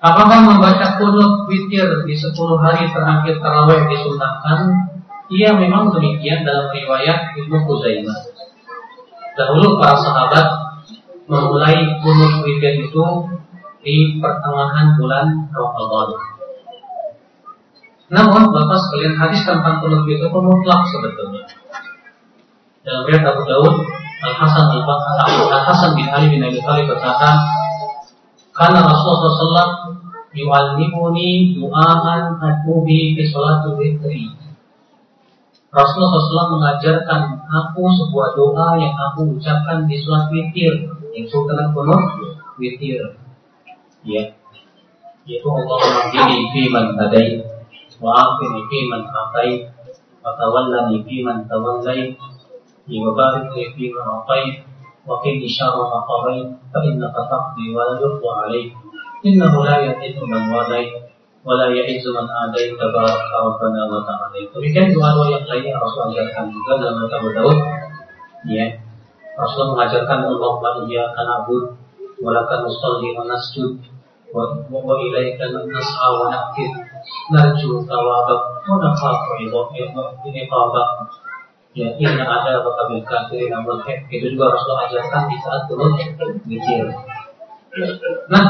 Apakah membaca kunut witir di 10 hari terakhir tarawih disunahkan? Iya memang demikian dalam riwayat Ibnu Khuzaimah. Dahulu para sahabat memulai kunut witir itu di pertengahan bulan Ramadan. Namun Bapak sekalian hadis tentang kunut witir itu mutlak sebetulnya. Dalam riwayat Abu Daud, Al Hasan Al Hasan bin Ali bin Abi Thalib berkata, karena Rasulullah SAW yu'allimuni du'aan atubi fi sholatul witri. Rasulullah SAW mengajarkan aku sebuah doa yang aku ucapkan di sholat witir, yang dengan kunut witir. Ya, yaitu Allahumma hini fi man hadai, wa afini fi man afai, wa tawallani fi man tawallai, wa barik li fi man atai, qadai, fa innaka taqdi wa la yuqda alaik. Innahu la yatidu man wadai, wala yaizu man adai tabaraka rabbana wa ta'ala. Demikian doa-doa yang lainnya Rasul ajarkan juga dalam Abu Daud. Ya. Rasul mengajarkan Allahumma iyyaka na'budu wa laka nusalli wa nasjud wa ilaika nas'a wa naqtir narju thawabak wa nakhafu iqabak ya inna ada baka bil kafirin amul itu juga Rasul ajarkan di saat turun witir. Nah,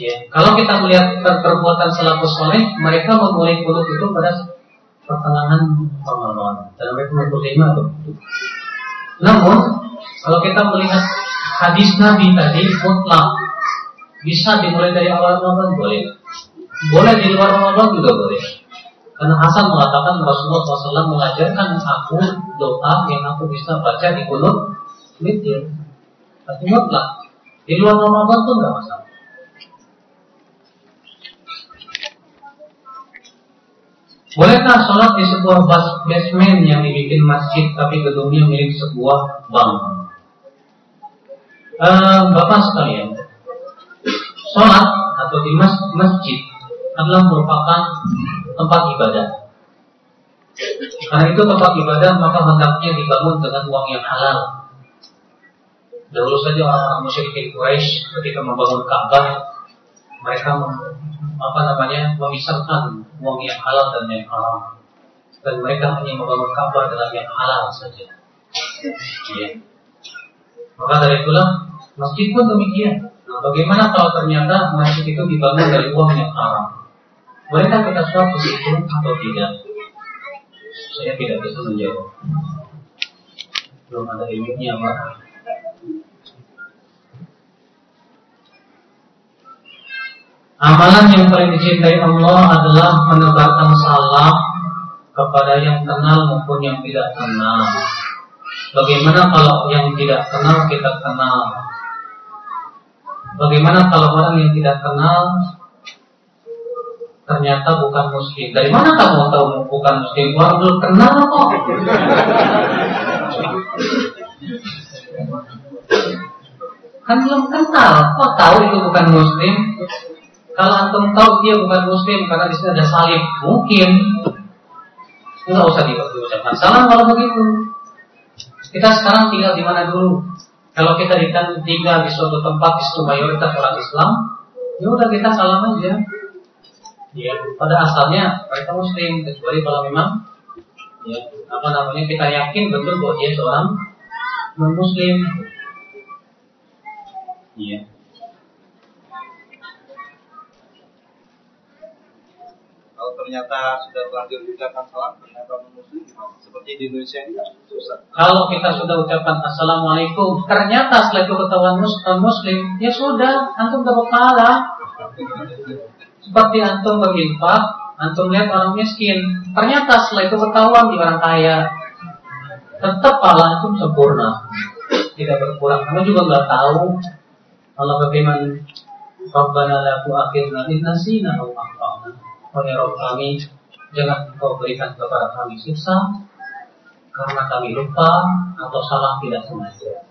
Ya, kalau kita melihat perbuatan salafus soleh, mereka memulai kunut itu pada pertengahan Ramadan dalam nomor 25 atau Namun kalau kita melihat hadis Nabi tadi mutlak bisa dimulai dari awal Ramadan boleh, boleh di luar Ramadan juga boleh. Karena Hasan mengatakan Rasulullah SAW mengajarkan aku doa yang aku bisa baca di kunut witir. Tapi mutlak di luar Ramadan pun nggak masalah. Bolehkah sholat di sebuah basement yang dibikin masjid tapi gedungnya milik sebuah bank? Uh, Bapak sekalian, sholat atau di mas masjid adalah merupakan tempat ibadah. Karena itu tempat ibadah maka hendaknya dibangun dengan uang yang halal. Dahulu saja orang-orang musyrik Quraisy ketika membangun Ka'bah, mereka apa namanya memisahkan uang yang halal dan yang haram dan mereka hanya membangun Ka'bah dengan yang halal saja. Ya. Maka dari itulah masjid pun demikian. Nah, bagaimana kalau ternyata masjid itu dibangun dari uang yang haram? Mereka kita sholat situ atau tidak? Saya tidak bisa menjawab. Belum ada ilmunya, Pak. Amalan yang paling dicintai Allah adalah menebarkan salam kepada yang kenal maupun yang tidak kenal. Bagaimana kalau yang tidak kenal kita kenal? Bagaimana kalau orang yang tidak kenal ternyata bukan muslim? Dari mana kamu tahu bukan muslim? Orang belum kenal kok. Kan belum kenal, kok tahu itu bukan muslim? Kalau antum tahu dia bukan muslim karena di sini ada salib, mungkin nggak usah diucapkan salam kalau begitu. Kita sekarang tinggal di mana dulu? Kalau kita tinggal di suatu tempat di situ mayoritas orang Islam, ya udah kita salam aja. Ya, pada asalnya mereka muslim kecuali kalau memang ya apa namanya kita yakin betul bahwa dia seorang non muslim. Iya. Kalau ternyata sudah terlanjur diucapkan salam ternyata muslim seperti di Indonesia ini kan susah. Kalau kita sudah ucapkan assalamualaikum, ternyata setelah itu ketahuan muslim, ya sudah, antum dapat pahala. Seperti antum berinfak, antum lihat orang miskin, ternyata setelah itu ketahuan di orang kaya, tetap pahala antum sempurna, tidak berkurang. Kamu juga nggak tahu kalau bagaimana Rabbana la tu'akhirna in nasina aw akhtana. Wahai Rabb kami, jangan engkau berikan kepada kami siksa karena kami lupa atau salah tidak sengaja.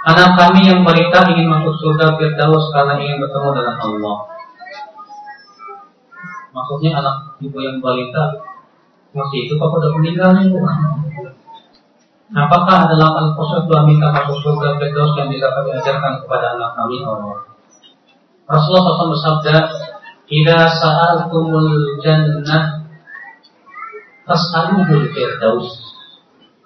Anak kami yang wanita ingin masuk surga Firdaus karena ingin bertemu dengan Allah. Maksudnya anak ibu yang balita masih itu apa udah meninggal nih? Apakah ada 8 dua minta masuk surga Firdaus yang bisa kami ajarkan kepada anak kami Allah? Rasulullah SAW bersabda, "Idza sa'altumul jannah fas'aluhul firdaus."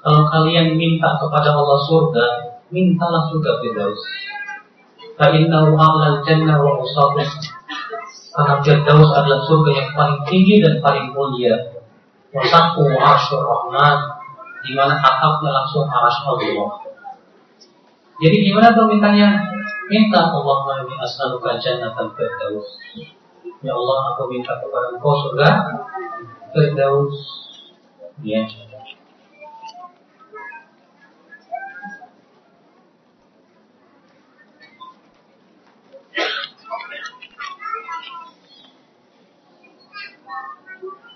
Kalau kalian minta kepada Allah surga, mintalah surga firdaus. Fa innahu a'lal jannah wa usafih. Karena firdaus adalah surga yang paling tinggi dan paling mulia. Wasaqu arsyur rahman di mana atapnya langsung arasy Allah. Jadi gimana tuh mintanya? Minta Allah ini as'aluka jannatal firdaus. Ya Allah, aku minta kepada Engkau surga firdaus. Ya.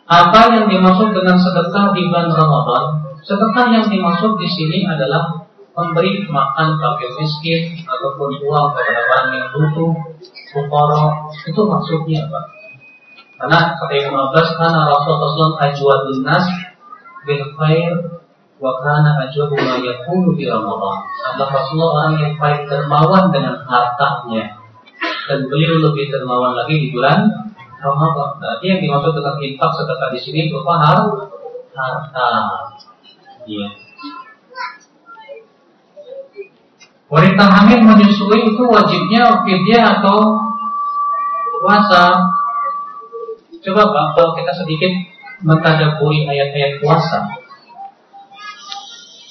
Apa yang dimaksud dengan sedekah di bulan Ramadan? Sedekah yang dimaksud di sini adalah memberi makan fakir miskin ataupun uang kepada orang yang butuh, fukara, itu maksudnya apa? Karena kata Ibnu Abbas, karena Rasulullah SAW ajwadun nas bil khair wa kana ajwadu ma yakunu di Ramadan. Adalah Rasulullah orang yang paling dermawan dengan hartanya dan beliau lebih dermawan lagi di bulan Ramadan. Berarti yang dimaksud dengan infak sedekah di sini berupa harta. Iya. Wanita hamil menyusui itu wajibnya fidyah atau puasa. Coba Pak, kalau kita sedikit mentadaburi ayat-ayat puasa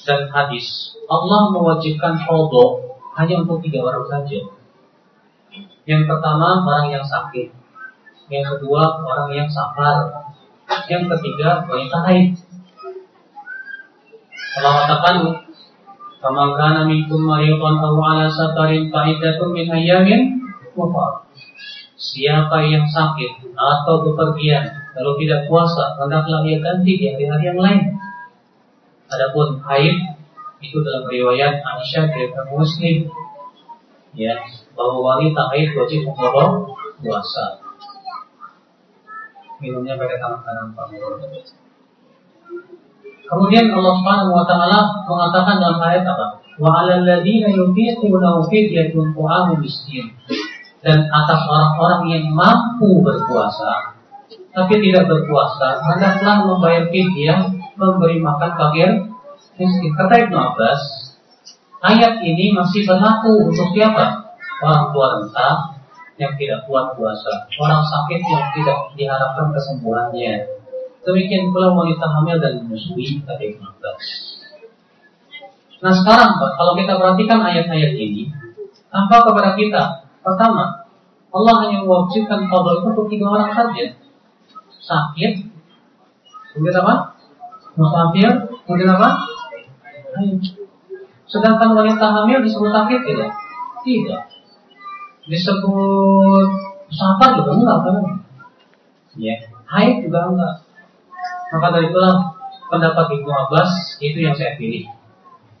dan hadis. Allah mewajibkan qadha hanya untuk tiga orang saja. Yang pertama orang yang sakit, yang kedua orang yang safar, yang ketiga wanita haid. Allah katakan Kama kana minkum maridan aw ala safarin fa min ayyamin. Siapa yang sakit atau bepergian kalau tidak puasa hendaklah ia ganti di hari-hari yang lain. Adapun haid itu dalam riwayat Aisyah dari Muslim ya bahwa wanita haid wajib membawa puasa. Minumnya pada tangan kanan Kemudian Allah Subhanahu wa taala mengatakan dalam ayat apa? Wa 'alal ladzina yutiqunahu fidyatun ta'amu miskin. Dan atas orang-orang yang mampu berpuasa tapi tidak berpuasa, hendaklah membayar fidyah memberi makan fakir miskin. Kata Ibnu Abbas, ayat ini masih berlaku untuk siapa? Orang tua renta yang tidak kuat puasa, orang sakit yang tidak diharapkan kesembuhannya, Demikian pula wanita hamil dan menyusui Ibn Abbas. Nah sekarang Pak, kalau kita perhatikan ayat-ayat ini, apa kepada kita? Pertama, Allah hanya mewajibkan kabel itu untuk tiga orang saja. Sakit, kemudian apa? Musafir, kemudian apa? Sedangkan wanita hamil disebut sakit tidak? Tidak. Disebut safar juga enggak kan? Ya, haid juga enggak. Maka dari itulah pendapat Ibnu Abbas itu yang saya pilih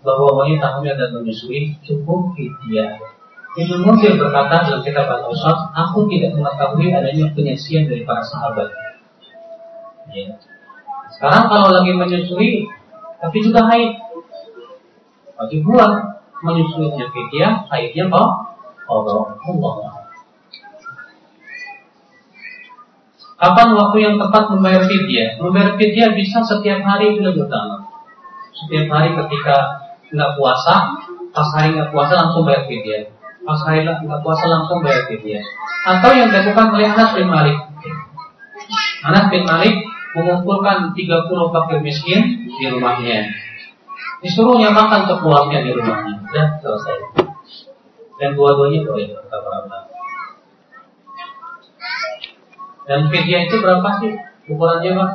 bahwa wanita hamil dan menyusui cukup fidyah. Ibnu Munzir berkata dalam kitab Al-Usaf, aku tidak mengetahui adanya penyesian dari para sahabat. Ya. Sekarang kalau lagi menyusui, tapi juga haid, wajib buat menyusuinya fidyah, haidnya kok Allah Allah. Kapan waktu yang tepat membayar fidyah? Membayar fidyah bisa setiap hari lebih utama. Setiap hari ketika nggak puasa, pas hari nggak puasa langsung bayar fidyah. Pas hari nggak puasa langsung bayar fidyah. Atau yang dilakukan oleh Anas bin Malik. Anas bin Malik mengumpulkan 30 fakir miskin di rumahnya. Disuruhnya makan sepuasnya di rumahnya. Dan selesai. Dan dua-duanya boleh kata para dan fidyah itu berapa sih ukurannya pak?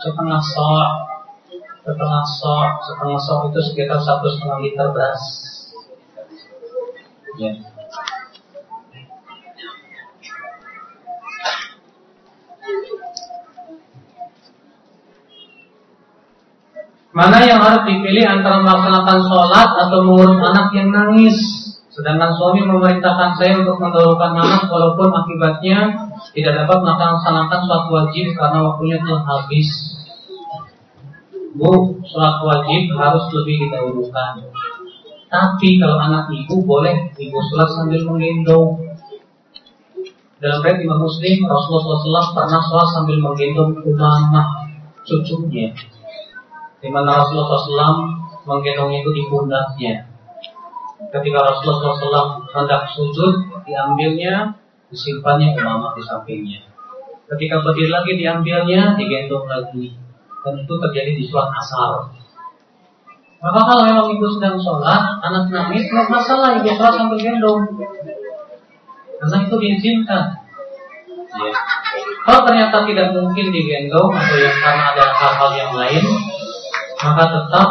Setengah sok, setengah sok, setengah sok itu sekitar satu setengah liter beras. Ya. Mana yang harus dipilih antara melaksanakan sholat atau mengurus anak yang nangis? Sedangkan suami memerintahkan saya untuk mendahulukan anak walaupun akibatnya tidak dapat melaksanakan sholat wajib karena waktunya telah habis. Bu, sholat wajib harus lebih didahulukan. Tapi kalau anak ibu boleh ibu sholat sambil menggendong. Dalam riwayat Imam Muslim, Rasulullah SAW pernah sholat sambil menggendong umamah cucunya. Di mana Rasulullah SAW menggendongnya itu di pundaknya ketika Rasulullah SAW hendak sujud, diambilnya, disimpannya ke mama di sampingnya. Ketika berdiri lagi diambilnya, digendong lagi. Dan itu terjadi di sholat asar. Maka kalau memang ibu sedang sholat, anak nangis, tidak masalah ibu sholat sambil gendong. Karena itu diizinkan. Ya. Kalau ternyata tidak mungkin digendong atau yang karena ada hal-hal yang lain, maka tetap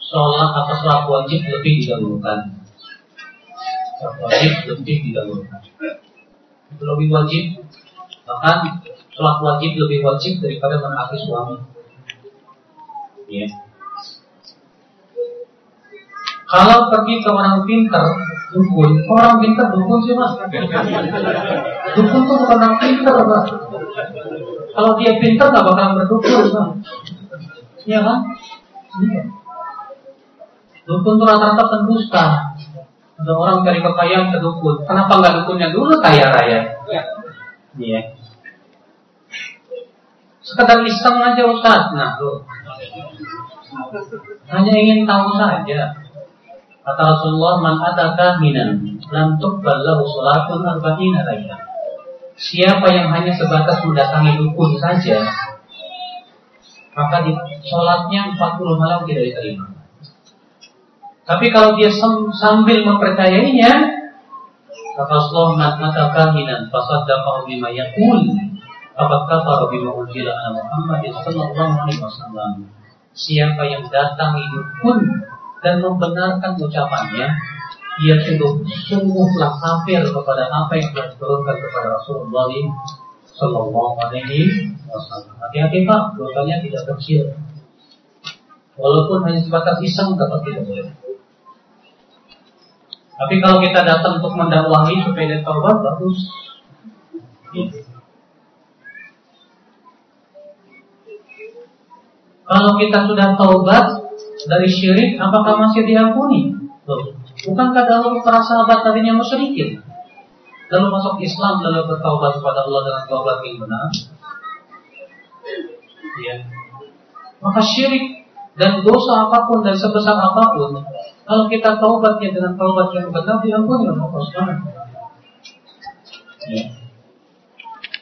sholat atau sholat wajib lebih didahulukan wajib lebih didahulukan. Lebih wajib, bahkan sholat wajib lebih wajib daripada menaati suami. Ya. Kalau pergi ke orang pintar, dukun, orang pintar dukun sih mas. Dukun tuh bukan orang pintar mas. Kalau dia pintar nggak bakalan berdukun mas. Iya kan? Dukun tuh rata-rata pendusta. Ada orang cari kekayaan ke dukun. Kenapa nggak dukunnya dulu kaya raya? Iya. iya. Sekedar iseng aja Ustaz. Nah, tuh. Hanya ingin tahu saja. Kata Rasulullah, "Man ataka minan lam tuqbal lahu salatun arba'ina laila." Siapa yang hanya sebatas mendatangi dukun saja, maka di sholatnya 40 malam tidak diterima. Tapi kalau dia sambil mempercayainya, kata Rasulullah, "Man ataka minan fasaddaqahu bima yaqul." Apakah kafara bima unzila ala Muhammad sallallahu alaihi wasallam. Siapa yang datang dukun dan membenarkan ucapannya, ia sungguh sungguhlah kafir kepada apa yang telah diturunkan kepada Rasulullah Sallallahu Alaihi Wasallam. Hati-hati pak, dosanya tidak kecil. Walaupun hanya sebatas iseng, tetap tidak boleh. Tapi kalau kita datang untuk mendakwahi supaya dia taubat, bagus. Kalau kita sudah taubat, dari syirik apakah masih diampuni? Bukankah dahulu para sahabat tadinya musyrikin? Lalu masuk Islam lalu bertaubat kepada Allah dengan taubat yang benar? Ya. Maka syirik dan dosa apa pun dan sebesar apa pun, kalau kita taubatnya dengan taubat yang benar diampuni oleh Allah Subhanahu ya.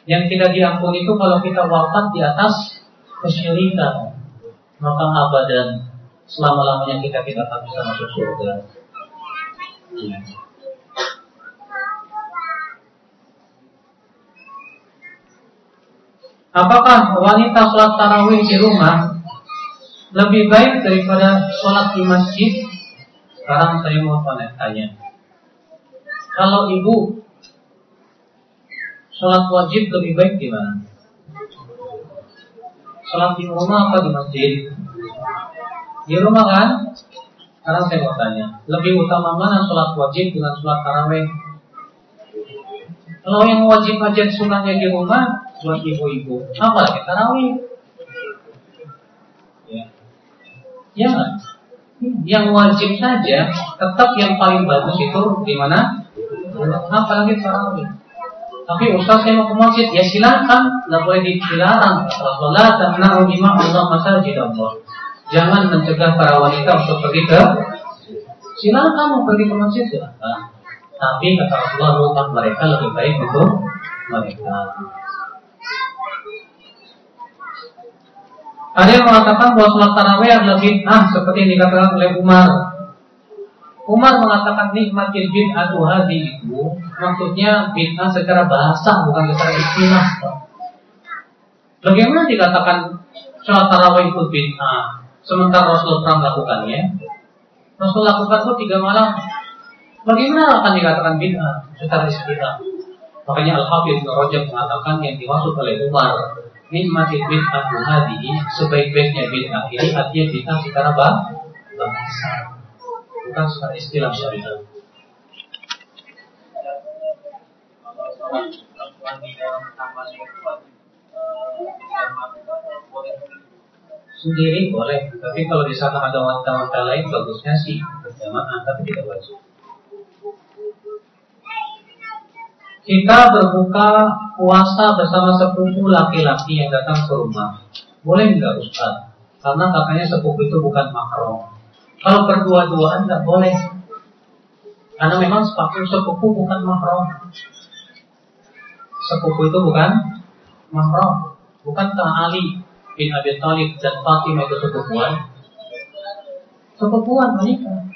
Yang tidak diampuni itu kalau kita wafat di atas kesyirikan, maka abadan selama-lamanya kita tidak akan bisa masuk surga. Ya. Apakah wanita sholat tarawih di rumah lebih baik daripada sholat di masjid? Sekarang saya mau tanya. Kalau ibu sholat wajib lebih baik di mana? Sholat di rumah apa di masjid? Di rumah kan? Sekarang saya mau tanya, lebih utama mana sholat wajib dengan sholat taraweh? Kalau yang wajib aja sunahnya di rumah buat ibu-ibu, apa lagi tarawih? Ya, ya Yang wajib saja, tetap yang paling bagus itu di mana? Apalagi tarawih. Tapi Ustaz saya mau ke masjid, ya silakan, nggak boleh dilarang. Rasulullah tanah lima Allah masajid Allah. Jangan mencegah para wanita untuk pergi ke silakan kamu pergi ke masjid silakan. Tapi kata Rasulullah mereka lebih baik untuk mereka. Ada yang mengatakan bahwa sholat tarawih adalah bid'ah seperti yang dikatakan oleh Umar. Umar mengatakan nikmatil bid'atu hadi itu maksudnya bid'ah secara bahasa bukan secara istilah. Bagaimana dikatakan sholat tarawih itu bid'ah? Sementara Rasul pernah melakukannya. Rasul lakukan itu tiga malam. Bagaimana akan dikatakan bid'ah secara istilah? Makanya Al-Hafidh Rajab mengatakan yang dimaksud oleh Umar nikmati bid'ah hadihi sebaik-baiknya bid'ah ini artinya bid'ah secara bahasa bukan secara istilah syariat. sendiri boleh, tapi kalau di sana ada wanita-wanita lain bagusnya sih berjamaah, tapi tidak wajib. Kita berbuka puasa bersama sepupu laki-laki yang datang ke rumah. Boleh nggak Ustaz? Karena katanya sepupu itu bukan mahram. Kalau berdua-duaan nggak boleh. Karena memang sepupu sepupu bukan mahram. Sepupu itu bukan mahram. Bukankah Ali bin Abi Thalib dan Fatimah itu sepupuan? Sepupuan menikah.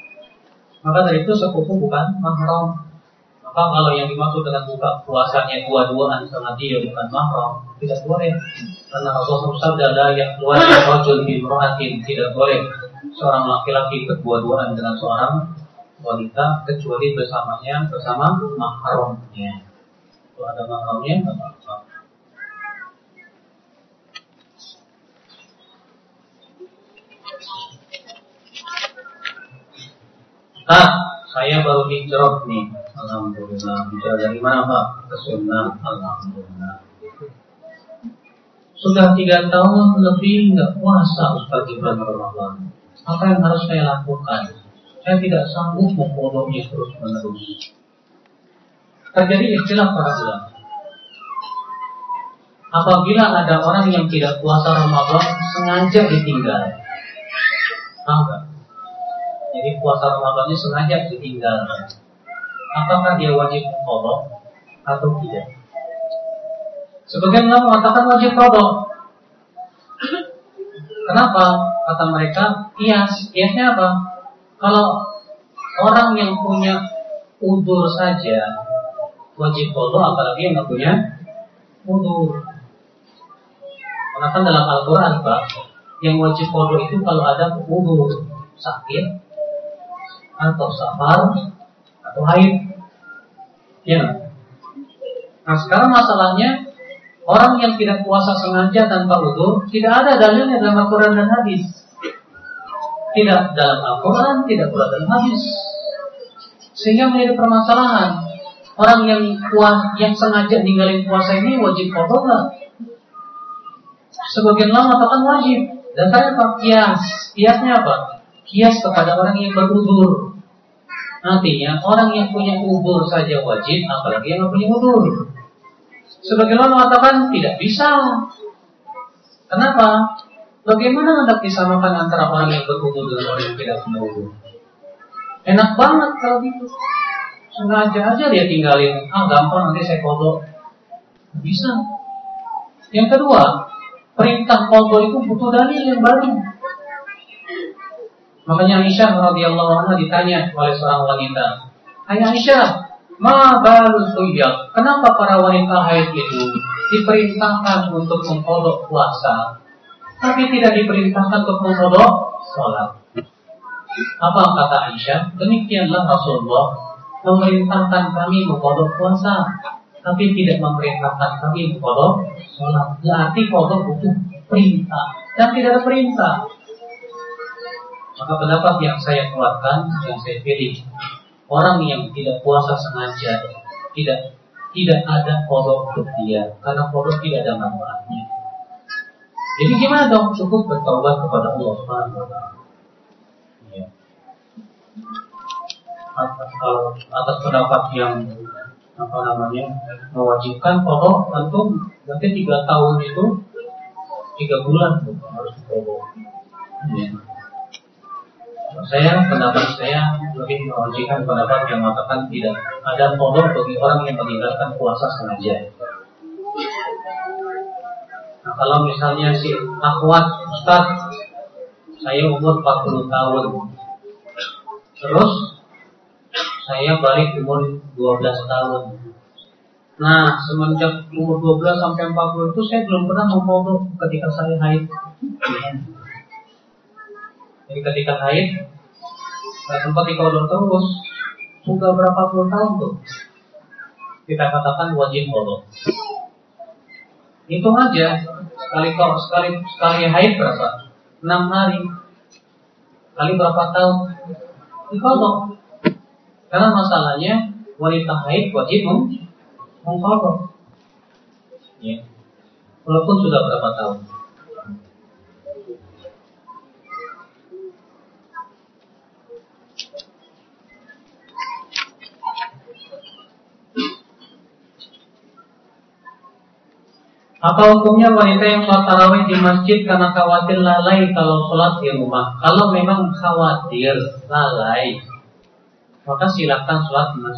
Maka dari itu sepupu bukan mahram. Maka kalau yang dimaksud dengan buka puasanya dua-duaan sama dia bukan mahram, tidak boleh. Karena Rasulullah SAW adalah yang keluar rajul bin rohatin tidak boleh seorang laki-laki berdua-duaan dengan seorang wanita kecuali bersamanya bersama mahramnya. Kalau ada mahramnya, tidak apa-apa. Nah, saya baru hijrah nih. Alhamdulillah. Hijrah dari mana Pak? Ke sunnah. Alhamdulillah. Sudah tiga tahun lebih nggak puasa Ustaz di Ramadan. Apa yang harus saya lakukan? Saya tidak sanggup memfollow-nya terus menerus. Terjadi istilah para ulama. Apabila ada orang yang tidak puasa Ramadan sengaja ditinggal, enggak? Jadi puasa Ramadannya sengaja ditinggal. Apakah dia wajib mengkodok atau tidak? Sebagian ulama mengatakan wajib kodok. Kenapa? Kata mereka, kias. Kiasnya apa? Kalau orang yang punya udur saja wajib kodok, apalagi yang punya udur. Karena kan dalam Al-Quran Pak, yang wajib kodok itu kalau ada udur sakit atau safar atau haid. Ya. Nah sekarang masalahnya orang yang tidak puasa sengaja tanpa udur tidak ada dalilnya dalam Al-Quran dan hadis. Tidak dalam Al-Quran, tidak pula dalam hadis. Sehingga menjadi permasalahan. Orang yang puas, yang sengaja ninggalin puasa ini wajib nggak? Sebagian lama katakan wajib. Dan saya apa? Kias. Kiasnya apa? Kias kepada orang yang berudur. Nantinya orang yang punya udur saja wajib, apalagi yang punya udur. Sebagian lama mengatakan tidak bisa. Kenapa? Bagaimana hendak disamakan antara orang yang berudur dengan orang yang tidak punya udur? Enak banget kalau gitu. Sengaja aja dia tinggalin. Ah gampang nanti saya kodok. Bisa. Yang kedua, perintah kodok itu butuh dalil yang baru. Makanya Aisyah radhiyallahu anha ditanya oleh seorang wanita, "Hai Aisyah, ma balu suyak? Kenapa para wanita haid itu diperintahkan untuk mengkodok puasa, tapi tidak diperintahkan untuk mengkodok sholat?" Apa kata Aisyah? Demikianlah Rasulullah memerintahkan kami mengkodok puasa, tapi tidak memerintahkan kami kodok sholat. Berarti kodok butuh perintah dan tidak ada perintah. Maka pendapat yang saya keluarkan, yang saya pilih, orang yang tidak puasa sengaja, tidak tidak ada kodok untuk dia, karena kodok tidak ada manfaatnya. Jadi gimana dong? Cukup bertobat kepada Allah Subhanahu wa taala. Ya. Atas, pendapat yang apa namanya mewajibkan kodok tentu nanti tiga tahun itu tiga bulan harus kodok. Ya. Saya pendapat saya lebih mewajibkan pendapat yang mengatakan tidak ada kodok bagi orang yang meninggalkan puasa sengaja. Nah kalau misalnya si akhwat Ustaz saya umur 40 tahun terus saya balik umur 12 tahun. Nah, semenjak umur 12 sampai 40 itu saya belum pernah memfoto ketika saya haid. Jadi ketika haid, saya sempat dikodok terus. Sudah berapa puluh tahun tuh? Kita katakan wajib foto. Itu aja. Sekali kau sekali sekali haid berapa? 6 hari. Kali berapa tahun? Dikodok. Karena masalahnya wanita haid wajib mengkodok. Ya. Walaupun sudah berapa tahun. Apa hukumnya wanita yang sholat tarawih di masjid karena khawatir lalai kalau sholat di rumah? Kalau memang khawatir lalai, maka silakan sholat di masjid.